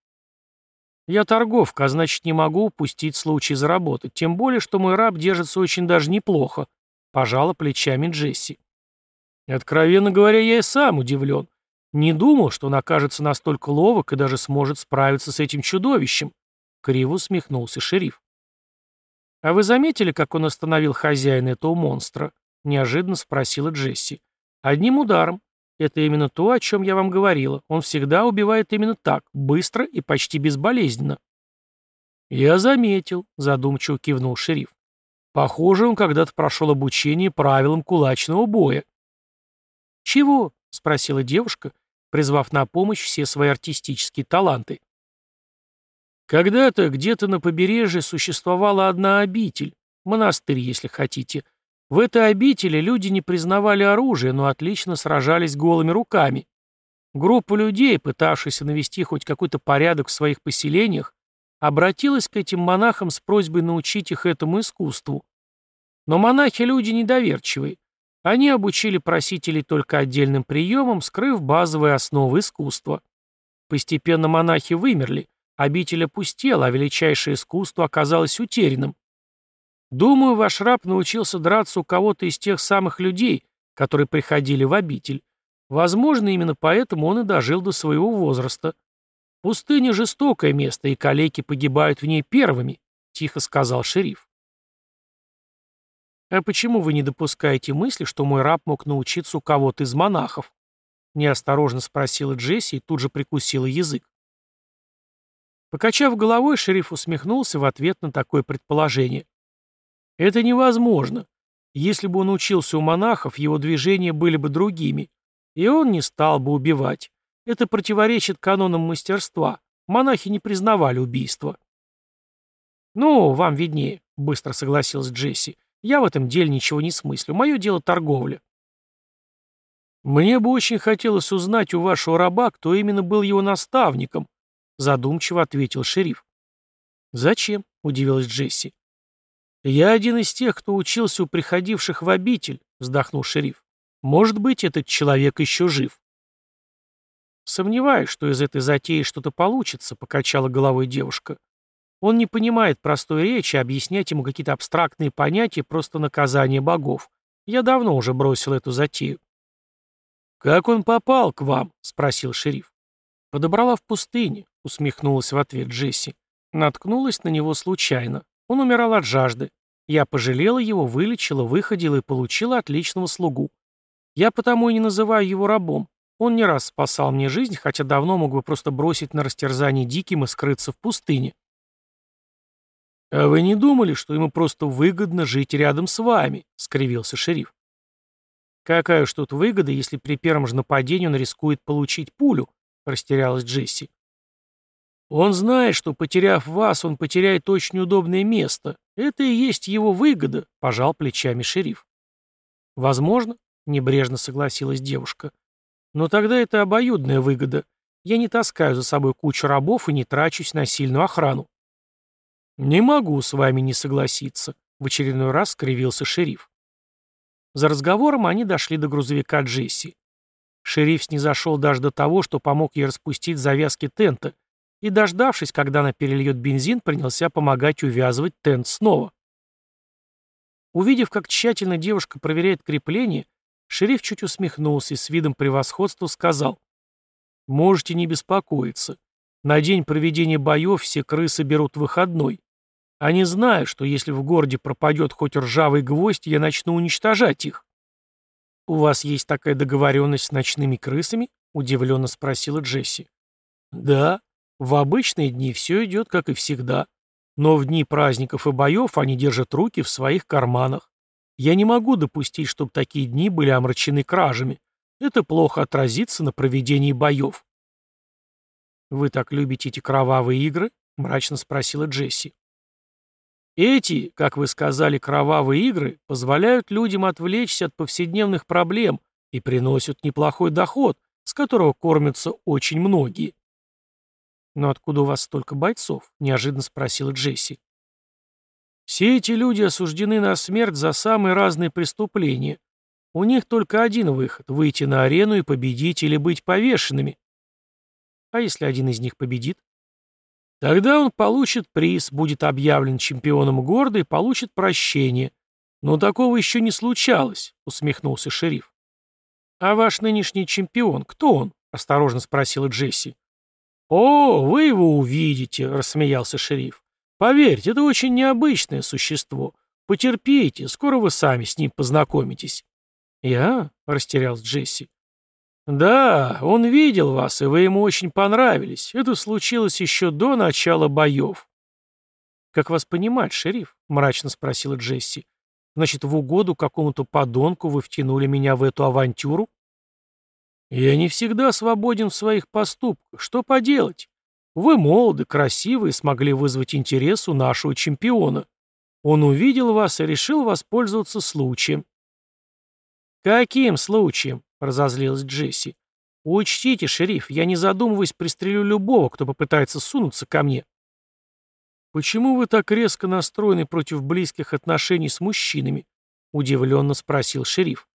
«Я торговка, а значит, не могу упустить случай заработать, тем более, что мой раб держится очень даже неплохо», — пожала плечами Джесси. Откровенно говоря, я и сам удивлен. Не думал, что он окажется настолько ловок и даже сможет справиться с этим чудовищем. Криво усмехнулся шериф. «А вы заметили, как он остановил хозяина этого монстра?» — неожиданно спросила Джесси. «Одним ударом. Это именно то, о чем я вам говорила. Он всегда убивает именно так, быстро и почти безболезненно». «Я заметил», — задумчиво кивнул шериф. «Похоже, он когда-то прошел обучение правилам кулачного боя». «Чего?» — спросила девушка, призвав на помощь все свои артистические таланты. Когда-то где-то на побережье существовала одна обитель, монастырь, если хотите. В этой обители люди не признавали оружие, но отлично сражались голыми руками. Группа людей, пытавшихся навести хоть какой-то порядок в своих поселениях, обратилась к этим монахам с просьбой научить их этому искусству. Но монахи люди недоверчивые. Они обучили просителей только отдельным приемам, скрыв базовые основы искусства. Постепенно монахи вымерли, Обитель опустела, а величайшее искусство оказалось утерянным. Думаю, ваш раб научился драться у кого-то из тех самых людей, которые приходили в обитель. Возможно, именно поэтому он и дожил до своего возраста. Пустыня — жестокое место, и калеки погибают в ней первыми, — тихо сказал шериф. «А почему вы не допускаете мысли, что мой раб мог научиться у кого-то из монахов?» — неосторожно спросила Джесси и тут же прикусила язык. Покачав головой, шериф усмехнулся в ответ на такое предположение. Это невозможно. Если бы он учился у монахов, его движения были бы другими, и он не стал бы убивать. Это противоречит канонам мастерства. Монахи не признавали убийства. «Ну, вам виднее», — быстро согласилась Джесси. «Я в этом деле ничего не смыслю. Мое дело торговля». «Мне бы очень хотелось узнать у вашего раба, кто именно был его наставником», задумчиво ответил шериф. «Зачем?» — удивилась Джесси. «Я один из тех, кто учился у приходивших в обитель», — вздохнул шериф. «Может быть, этот человек еще жив». «Сомневаюсь, что из этой затеи что-то получится», — покачала головой девушка. «Он не понимает простой речи, объяснять ему какие-то абстрактные понятия — просто наказание богов. Я давно уже бросил эту затею». «Как он попал к вам?» — спросил шериф. «Подобрала в пустыне», — усмехнулась в ответ Джесси. Наткнулась на него случайно. Он умирал от жажды. Я пожалела его, вылечила, выходила и получила отличного слугу. Я потому и не называю его рабом. Он не раз спасал мне жизнь, хотя давно мог бы просто бросить на растерзание диким и скрыться в пустыне. «А вы не думали, что ему просто выгодно жить рядом с вами?» — скривился шериф. «Какая уж тут выгода, если при первом же нападении он рискует получить пулю?» — растерялась Джесси. «Он знает, что, потеряв вас, он потеряет очень удобное место. Это и есть его выгода», — пожал плечами шериф. «Возможно», — небрежно согласилась девушка. «Но тогда это обоюдная выгода. Я не таскаю за собой кучу рабов и не трачусь на сильную охрану». «Не могу с вами не согласиться», — в очередной раз скривился шериф. За разговором они дошли до грузовика Джесси. Шериф снизошел даже до того, что помог ей распустить завязки тента, и, дождавшись, когда она перельет бензин, принялся помогать увязывать тент снова. Увидев, как тщательно девушка проверяет крепление, шериф чуть усмехнулся и с видом превосходства сказал, «Можете не беспокоиться. На день проведения боев все крысы берут выходной. Они знают, что если в городе пропадет хоть ржавый гвоздь, я начну уничтожать их». «У вас есть такая договоренность с ночными крысами?» — удивленно спросила Джесси. «Да. В обычные дни все идет, как и всегда. Но в дни праздников и боев они держат руки в своих карманах. Я не могу допустить, чтобы такие дни были омрачены кражами. Это плохо отразится на проведении боев». «Вы так любите эти кровавые игры?» — мрачно спросила Джесси. Эти, как вы сказали, кровавые игры позволяют людям отвлечься от повседневных проблем и приносят неплохой доход, с которого кормятся очень многие. «Но откуда у вас столько бойцов?» — неожиданно спросила Джесси. «Все эти люди осуждены на смерть за самые разные преступления. У них только один выход — выйти на арену и победить или быть повешенными. А если один из них победит? Тогда он получит приз, будет объявлен чемпионом города и получит прощение. Но такого еще не случалось, усмехнулся шериф. А ваш нынешний чемпион, кто он? Осторожно спросила Джесси. О, вы его увидите, рассмеялся шериф. Поверьте, это очень необычное существо. Потерпите, скоро вы сами с ним познакомитесь. Я? Растерялся Джесси. «Да, он видел вас, и вы ему очень понравились. Это случилось еще до начала боев». «Как вас понимать, шериф?» — мрачно спросила Джесси. «Значит, в угоду какому-то подонку вы втянули меня в эту авантюру?» «Я не всегда свободен в своих поступках. Что поделать? Вы молоды, красивы и смогли вызвать интерес у нашего чемпиона. Он увидел вас и решил воспользоваться случаем». «Каким случаем?» — разозлилась Джесси. «Учтите, шериф, я не задумываясь пристрелю любого, кто попытается сунуться ко мне». «Почему вы так резко настроены против близких отношений с мужчинами?» — удивленно спросил шериф.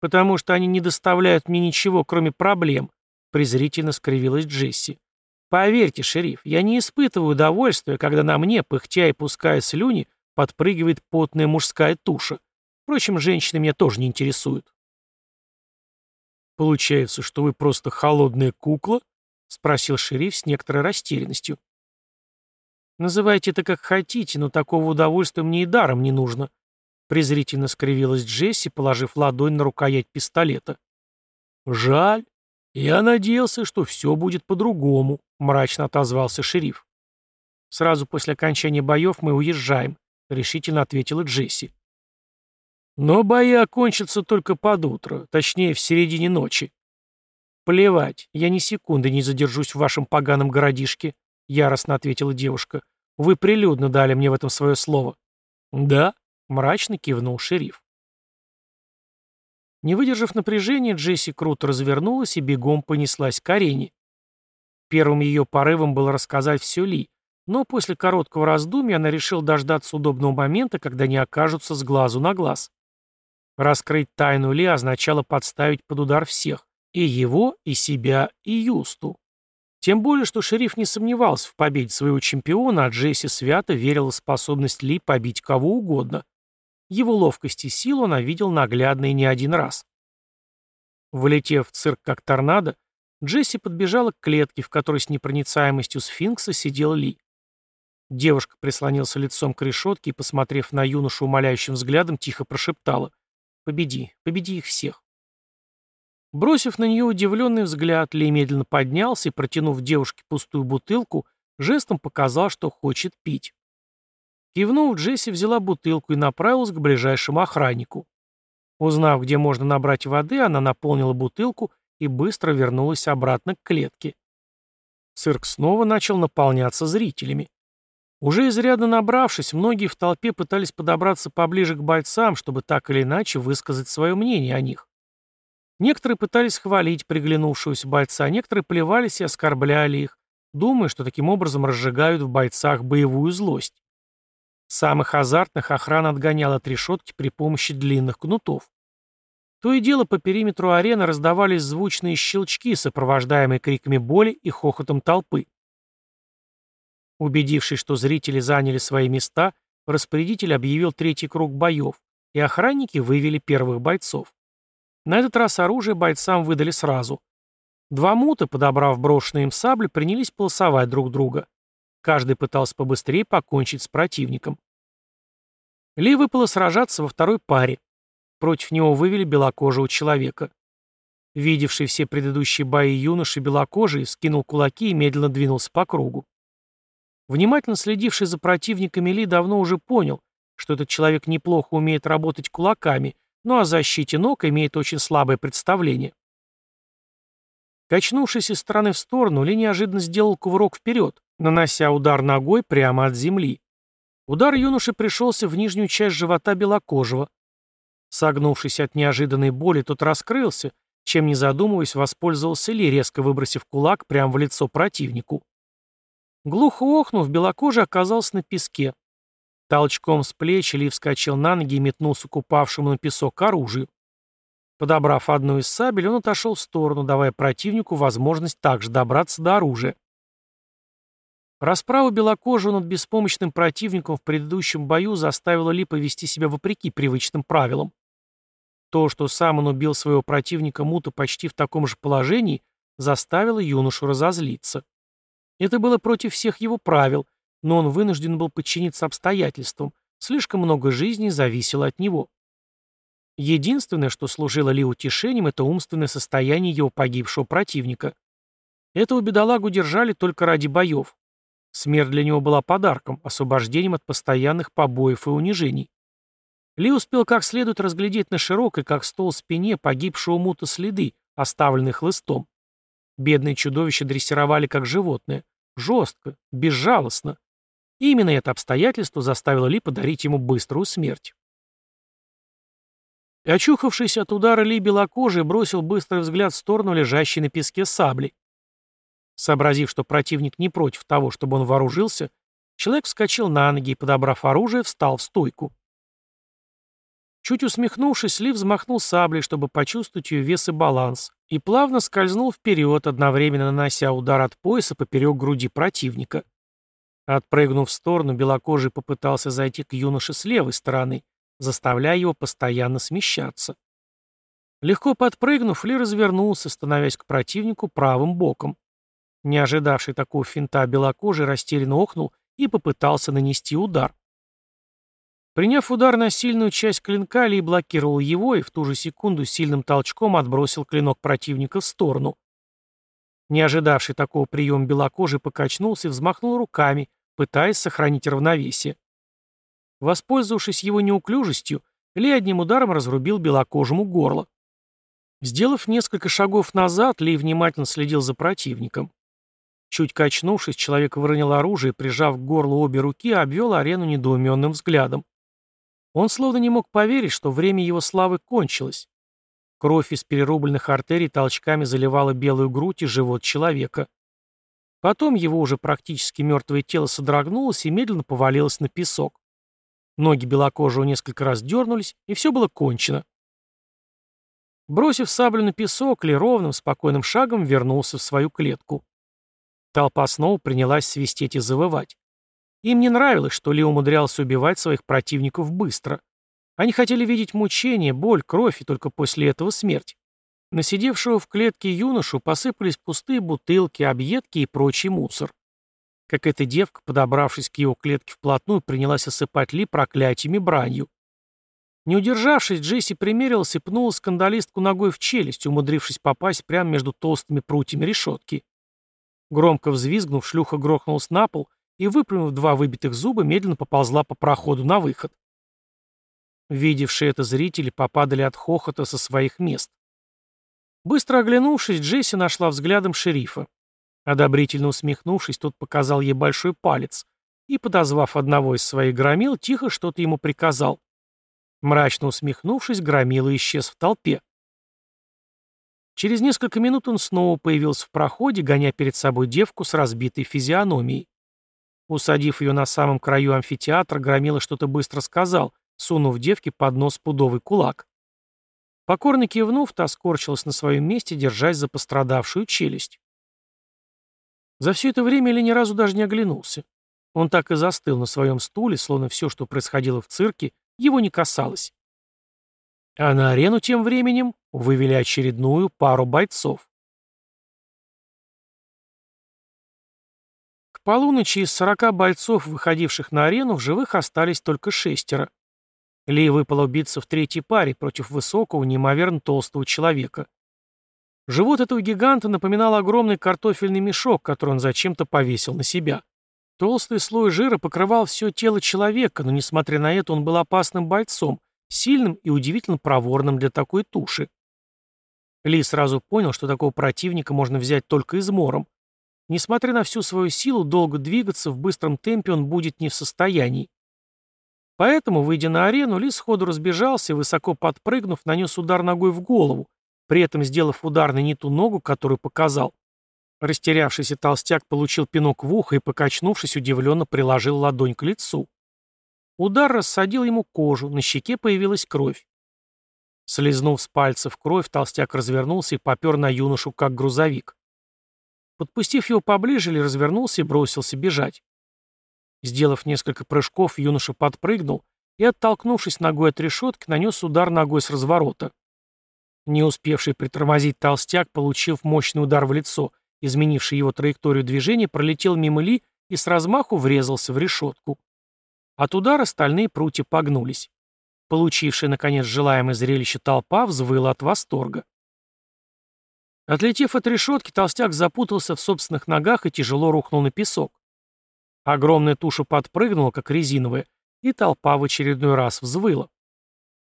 «Потому что они не доставляют мне ничего, кроме проблем», — презрительно скривилась Джесси. «Поверьте, шериф, я не испытываю удовольствия, когда на мне, пыхтя и пуская слюни, подпрыгивает потная мужская туша. Впрочем, женщины меня тоже не интересуют». «Получается, что вы просто холодная кукла?» — спросил шериф с некоторой растерянностью. «Называйте это как хотите, но такого удовольствия мне и даром не нужно», — презрительно скривилась Джесси, положив ладонь на рукоять пистолета. «Жаль. Я надеялся, что все будет по-другому», — мрачно отозвался шериф. «Сразу после окончания боев мы уезжаем», — решительно ответила Джесси. Но бои окончатся только под утро, точнее, в середине ночи. Плевать, я ни секунды не задержусь в вашем поганом городишке, яростно ответила девушка. Вы прилюдно дали мне в этом свое слово. Да, мрачно кивнул шериф. Не выдержав напряжения, Джесси круто развернулась и бегом понеслась к арене. Первым ее порывом было рассказать все Ли, но после короткого раздумья она решила дождаться удобного момента, когда они окажутся с глазу на глаз. Раскрыть тайну Ли означало подставить под удар всех, И его, и себя, и Юсту. Тем более, что шериф не сомневался в победе своего чемпиона, а Джесси свято верил в способность Ли побить кого угодно. Его ловкость и силу она видел наглядно и не один раз. Влетев в цирк как торнадо, Джесси подбежала к клетке, в которой с непроницаемостью сфинкса сидел Ли. Девушка прислонился лицом к решетке и, посмотрев на юношу умоляющим взглядом, тихо прошептала «Победи, победи их всех». Бросив на нее удивленный взгляд, Ли медленно поднялся и, протянув девушке пустую бутылку, жестом показал, что хочет пить. Кивнув, Джесси взяла бутылку и направилась к ближайшему охраннику. Узнав, где можно набрать воды, она наполнила бутылку и быстро вернулась обратно к клетке. Цирк снова начал наполняться зрителями. Уже изрядно набравшись, многие в толпе пытались подобраться поближе к бойцам, чтобы так или иначе высказать свое мнение о них. Некоторые пытались хвалить приглянувшегося бойца, некоторые плевались и оскорбляли их, думая, что таким образом разжигают в бойцах боевую злость. Самых азартных охрана отгоняла от решетки при помощи длинных кнутов. То и дело по периметру арены раздавались звучные щелчки, сопровождаемые криками боли и хохотом толпы. Убедившись, что зрители заняли свои места, распорядитель объявил третий круг боев, и охранники вывели первых бойцов. На этот раз оружие бойцам выдали сразу. Два мута, подобрав брошенные им сабли, принялись полосовать друг друга. Каждый пытался побыстрее покончить с противником. Ли выпало сражаться во второй паре. Против него вывели белокожего человека. Видевший все предыдущие бои юноши белокожий скинул кулаки и медленно двинулся по кругу. Внимательно следивший за противниками Ли давно уже понял, что этот человек неплохо умеет работать кулаками, но о защите ног имеет очень слабое представление. Качнувшись из стороны в сторону, Ли неожиданно сделал кувырок вперед, нанося удар ногой прямо от земли. Удар юноши пришелся в нижнюю часть живота белокожего. Согнувшись от неожиданной боли, тот раскрылся, чем, не задумываясь, воспользовался Ли, резко выбросив кулак прямо в лицо противнику. Глухо охнув, белокожий оказался на песке. Толчком с плеч Ли вскочил на ноги и метнулся к упавшему на песок оружию. Подобрав одну из сабель, он отошел в сторону, давая противнику возможность также добраться до оружия. Расправа белокожего над беспомощным противником в предыдущем бою заставила Ли повести себя вопреки привычным правилам. То, что сам он убил своего противника Мута почти в таком же положении, заставило юношу разозлиться. Это было против всех его правил, но он вынужден был подчиниться обстоятельствам, слишком много жизней зависело от него. Единственное, что служило Ли утешением, это умственное состояние его погибшего противника. Этого бедолагу держали только ради боев. Смерть для него была подарком, освобождением от постоянных побоев и унижений. Ли успел как следует разглядеть на широкой, как стол спине погибшего мута следы, оставленные хлыстом. Бедные чудовища дрессировали как животное. Жестко, безжалостно. И именно это обстоятельство заставило Ли подарить ему быструю смерть. И очухавшись от удара Ли белокожий бросил быстрый взгляд в сторону лежащей на песке сабли. Сообразив, что противник не против того, чтобы он вооружился, человек вскочил на ноги и, подобрав оружие, встал в стойку. Чуть усмехнувшись, Ли взмахнул саблей, чтобы почувствовать ее вес и баланс, и плавно скользнул вперед, одновременно нанося удар от пояса поперек груди противника. Отпрыгнув в сторону, белокожий попытался зайти к юноше с левой стороны, заставляя его постоянно смещаться. Легко подпрыгнув, Ли развернулся, становясь к противнику правым боком. Не ожидавший такого финта белокожий растерянно охнул и попытался нанести удар. Приняв удар на сильную часть клинка, Ли блокировал его и в ту же секунду сильным толчком отбросил клинок противника в сторону. Не ожидавший такого приема белокожий покачнулся и взмахнул руками, пытаясь сохранить равновесие. Воспользовавшись его неуклюжестью, Ли одним ударом разрубил белокожему горло. Сделав несколько шагов назад, Ли внимательно следил за противником. Чуть качнувшись, человек выронил оружие прижав к горлу обе руки, обвел арену недоуменным взглядом. Он словно не мог поверить, что время его славы кончилось. Кровь из перерубленных артерий толчками заливала белую грудь и живот человека. Потом его уже практически мертвое тело содрогнулось и медленно повалилось на песок. Ноги белокожего несколько раз дернулись, и все было кончено. Бросив саблю на песок, Ли ровным, спокойным шагом вернулся в свою клетку. Толпа снова принялась свистеть и завывать. Им не нравилось, что Ли умудрялся убивать своих противников быстро. Они хотели видеть мучение, боль, кровь и только после этого смерть. На сидевшего в клетке юношу посыпались пустые бутылки, объедки и прочий мусор. Как эта девка, подобравшись к его клетке вплотную, принялась осыпать Ли проклятиями бранью. Не удержавшись, Джесси примерился и пнул скандалистку ногой в челюсть, умудрившись попасть прямо между толстыми прутьями решетки. Громко взвизгнув, шлюха грохнулась на пол и, выплюнув два выбитых зуба, медленно поползла по проходу на выход. Видевшие это зрители попадали от хохота со своих мест. Быстро оглянувшись, Джесси нашла взглядом шерифа. Одобрительно усмехнувшись, тот показал ей большой палец и, подозвав одного из своих громил, тихо что-то ему приказал. Мрачно усмехнувшись, Громила исчез в толпе. Через несколько минут он снова появился в проходе, гоня перед собой девку с разбитой физиономией. Усадив ее на самом краю амфитеатра, Громила что-то быстро сказал, сунув девке под нос пудовый кулак. Покорно кивнув, та скорчилась на своем месте, держась за пострадавшую челюсть. За все это время Ли ни разу даже не оглянулся. Он так и застыл на своем стуле, словно все, что происходило в цирке, его не касалось. А на арену тем временем вывели очередную пару бойцов. К полуночи из сорока бойцов, выходивших на арену, в живых остались только шестеро. Ли выпало биться в третьей паре против высокого, неимоверно толстого человека. Живот этого гиганта напоминал огромный картофельный мешок, который он зачем-то повесил на себя. Толстый слой жира покрывал все тело человека, но, несмотря на это, он был опасным бойцом, сильным и удивительно проворным для такой туши. Ли сразу понял, что такого противника можно взять только измором. Несмотря на всю свою силу, долго двигаться в быстром темпе он будет не в состоянии. Поэтому, выйдя на арену, Ли сходу разбежался и, высоко подпрыгнув, нанес удар ногой в голову, при этом сделав удар на не ту ногу, которую показал. Растерявшийся толстяк получил пинок в ухо и, покачнувшись, удивленно приложил ладонь к лицу. Удар рассадил ему кожу, на щеке появилась кровь. Слизнув с пальцев кровь, толстяк развернулся и попер на юношу, как грузовик. Подпустив его поближе, Ли развернулся и бросился бежать. Сделав несколько прыжков, юноша подпрыгнул и, оттолкнувшись ногой от решетки, нанес удар ногой с разворота. Не успевший притормозить толстяк, получив мощный удар в лицо, изменивший его траекторию движения, пролетел мимо Ли и с размаху врезался в решетку. От удара стальные прутья погнулись. Получившая, наконец, желаемое зрелище толпа взвыла от восторга. Отлетев от решетки, толстяк запутался в собственных ногах и тяжело рухнул на песок. Огромная туша подпрыгнула, как резиновая, и толпа в очередной раз взвыла.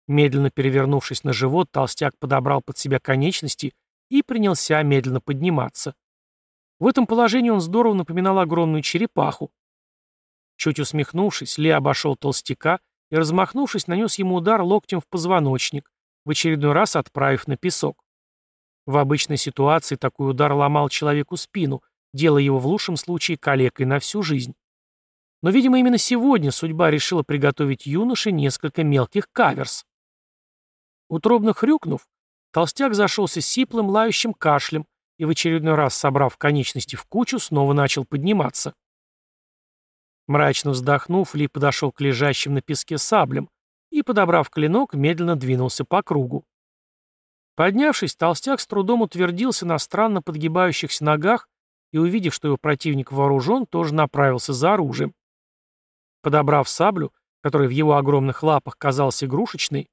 Медленно перевернувшись на живот, толстяк подобрал под себя конечности и принялся медленно подниматься. В этом положении он здорово напоминал огромную черепаху. Чуть усмехнувшись, Ли обошел толстяка и, размахнувшись, нанес ему удар локтем в позвоночник, в очередной раз отправив на песок. В обычной ситуации такой удар ломал человеку спину, делая его в лучшем случае калекой на всю жизнь. Но, видимо, именно сегодня судьба решила приготовить юноше несколько мелких каверс. Утробно хрюкнув, толстяк зашелся сиплым, лающим кашлем, и в очередной раз, собрав конечности в кучу, снова начал подниматься. Мрачно вздохнув, Ли подошел к лежащим на песке саблям и, подобрав клинок, медленно двинулся по кругу. Поднявшись, толстяк с трудом утвердился на странно подгибающихся ногах и, увидев, что его противник вооружен, тоже направился за оружием. Подобрав саблю, которая в его огромных лапах казалась игрушечной,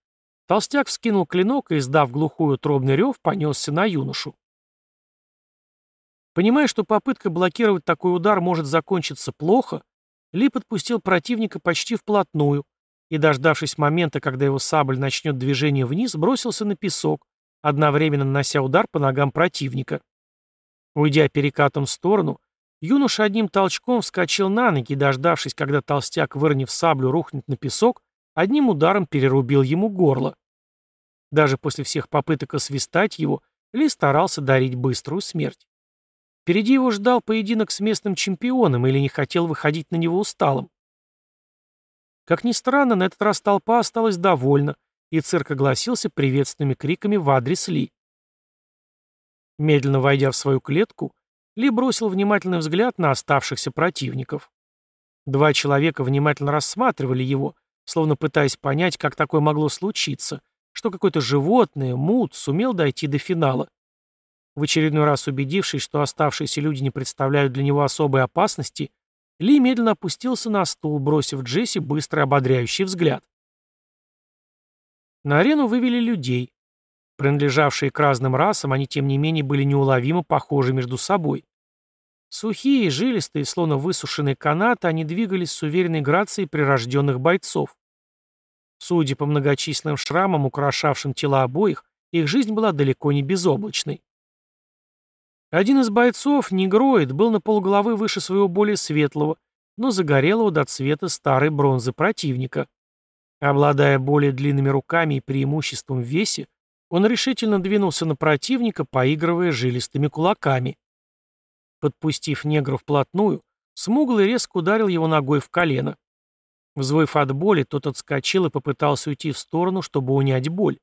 толстяк вскинул клинок и, издав глухую тробный рев, понесся на юношу. Понимая, что попытка блокировать такой удар может закончиться плохо, Ли подпустил противника почти вплотную и, дождавшись момента, когда его сабль начнет движение вниз, бросился на песок, одновременно нанося удар по ногам противника. Уйдя перекатом в сторону, юноша одним толчком вскочил на ноги дождавшись, когда толстяк, выронив саблю, рухнет на песок, одним ударом перерубил ему горло. Даже после всех попыток освистать его, Ли старался дарить быструю смерть. Впереди его ждал поединок с местным чемпионом или не хотел выходить на него усталым. Как ни странно, на этот раз толпа осталась довольна, и цирк огласился приветственными криками в адрес Ли. Медленно войдя в свою клетку, Ли бросил внимательный взгляд на оставшихся противников. Два человека внимательно рассматривали его, словно пытаясь понять, как такое могло случиться, что какое-то животное, мут, сумел дойти до финала. В очередной раз убедившись, что оставшиеся люди не представляют для него особой опасности, Ли медленно опустился на стул, бросив Джесси быстрый ободряющий взгляд. На арену вывели людей. Принадлежавшие к разным расам, они тем не менее были неуловимо похожи между собой. Сухие, жилистые, словно высушенные канаты, они двигались с уверенной грацией прирожденных бойцов. Судя по многочисленным шрамам, украшавшим тела обоих, их жизнь была далеко не безоблачной. Один из бойцов, негроид, был на полголовы выше своего более светлого, но загорелого до цвета старой бронзы противника. Обладая более длинными руками и преимуществом в весе, он решительно двинулся на противника, поигрывая жилистыми кулаками. Подпустив негра вплотную, смуглый резко ударил его ногой в колено. Взвыв от боли, тот отскочил и попытался уйти в сторону, чтобы унять боль.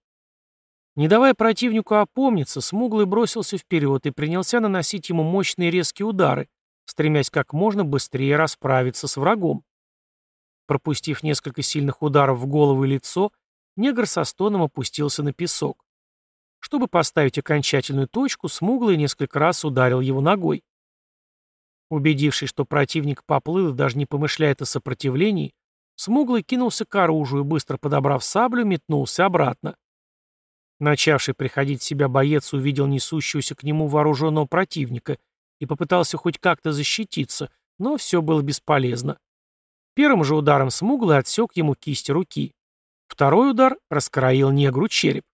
Не давая противнику опомниться, смуглый бросился вперед и принялся наносить ему мощные резкие удары, стремясь как можно быстрее расправиться с врагом. Пропустив несколько сильных ударов в голову и лицо, негр со стоном опустился на песок. Чтобы поставить окончательную точку, смуглый несколько раз ударил его ногой. Убедившись, что противник поплыл и даже не помышляет о сопротивлении, смуглый кинулся к оружию и, быстро подобрав саблю, метнулся обратно. Начавший приходить в себя боец увидел несущегося к нему вооруженного противника и попытался хоть как-то защититься, но все было бесполезно. Первым же ударом смуглый отсек ему кисть руки. Второй удар раскроил негру череп.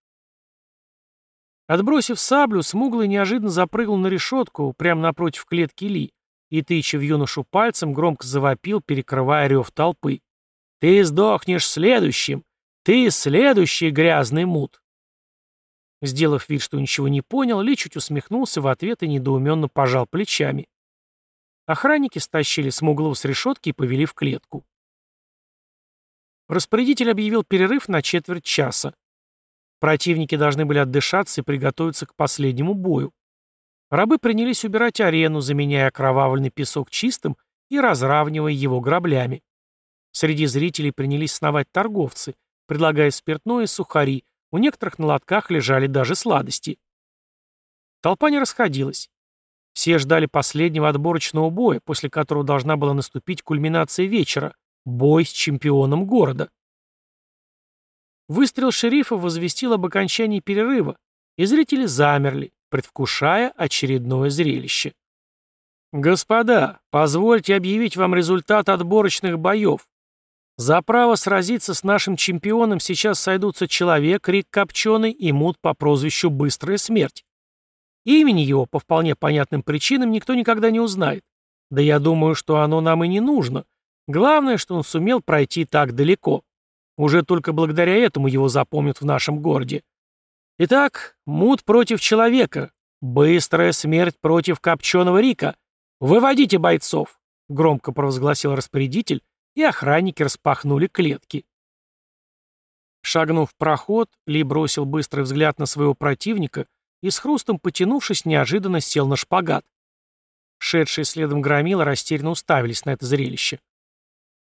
Отбросив саблю, смуглый неожиданно запрыгнул на решетку прямо напротив клетки Ли и, тыча в юношу пальцем, громко завопил, перекрывая рев толпы. «Ты сдохнешь следующим! Ты следующий грязный мут!» Сделав вид, что ничего не понял, Ли чуть усмехнулся в ответ и недоуменно пожал плечами. Охранники стащили смуглого с решетки и повели в клетку. Распорядитель объявил перерыв на четверть часа. Противники должны были отдышаться и приготовиться к последнему бою. Рабы принялись убирать арену, заменяя окровавленный песок чистым и разравнивая его граблями. Среди зрителей принялись сновать торговцы, предлагая спиртное и сухари, у некоторых на лотках лежали даже сладости. Толпа не расходилась. Все ждали последнего отборочного боя, после которого должна была наступить кульминация вечера – бой с чемпионом города. Выстрел шерифа возвестил об окончании перерыва, и зрители замерли, предвкушая очередное зрелище. «Господа, позвольте объявить вам результат отборочных боев. За право сразиться с нашим чемпионом сейчас сойдутся Человек, Рик Копченый и Мут по прозвищу Быстрая Смерть. Имени его, по вполне понятным причинам, никто никогда не узнает. Да я думаю, что оно нам и не нужно. Главное, что он сумел пройти так далеко. Уже только благодаря этому его запомнят в нашем городе. Итак, Мут против Человека. Быстрая смерть против Копченого Рика. Выводите бойцов, громко провозгласил распорядитель, и охранники распахнули клетки. Шагнув в проход, Ли бросил быстрый взгляд на своего противника и с хрустом потянувшись, неожиданно сел на шпагат. Шедшие следом громила растерянно уставились на это зрелище.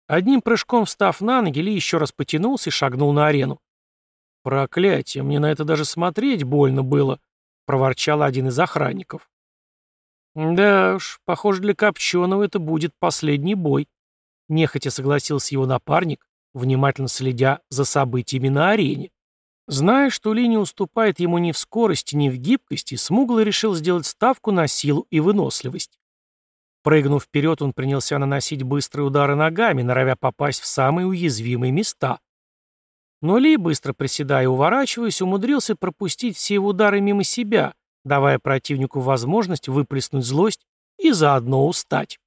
Одним прыжком встав на ноги, Ли еще раз потянулся и шагнул на арену. «Проклятие, мне на это даже смотреть больно было», — проворчал один из охранников. «Да уж, похоже, для Копченого это будет последний бой», — нехотя согласился его напарник, внимательно следя за событиями на арене. Зная, что Ли уступает ему ни в скорости, ни в гибкости, Смуглый решил сделать ставку на силу и выносливость. Прыгнув вперед, он принялся наносить быстрые удары ногами, норовя попасть в самые уязвимые места. Но Ли, быстро приседая и уворачиваясь, умудрился пропустить все его удары мимо себя, давая противнику возможность выплеснуть злость и заодно устать.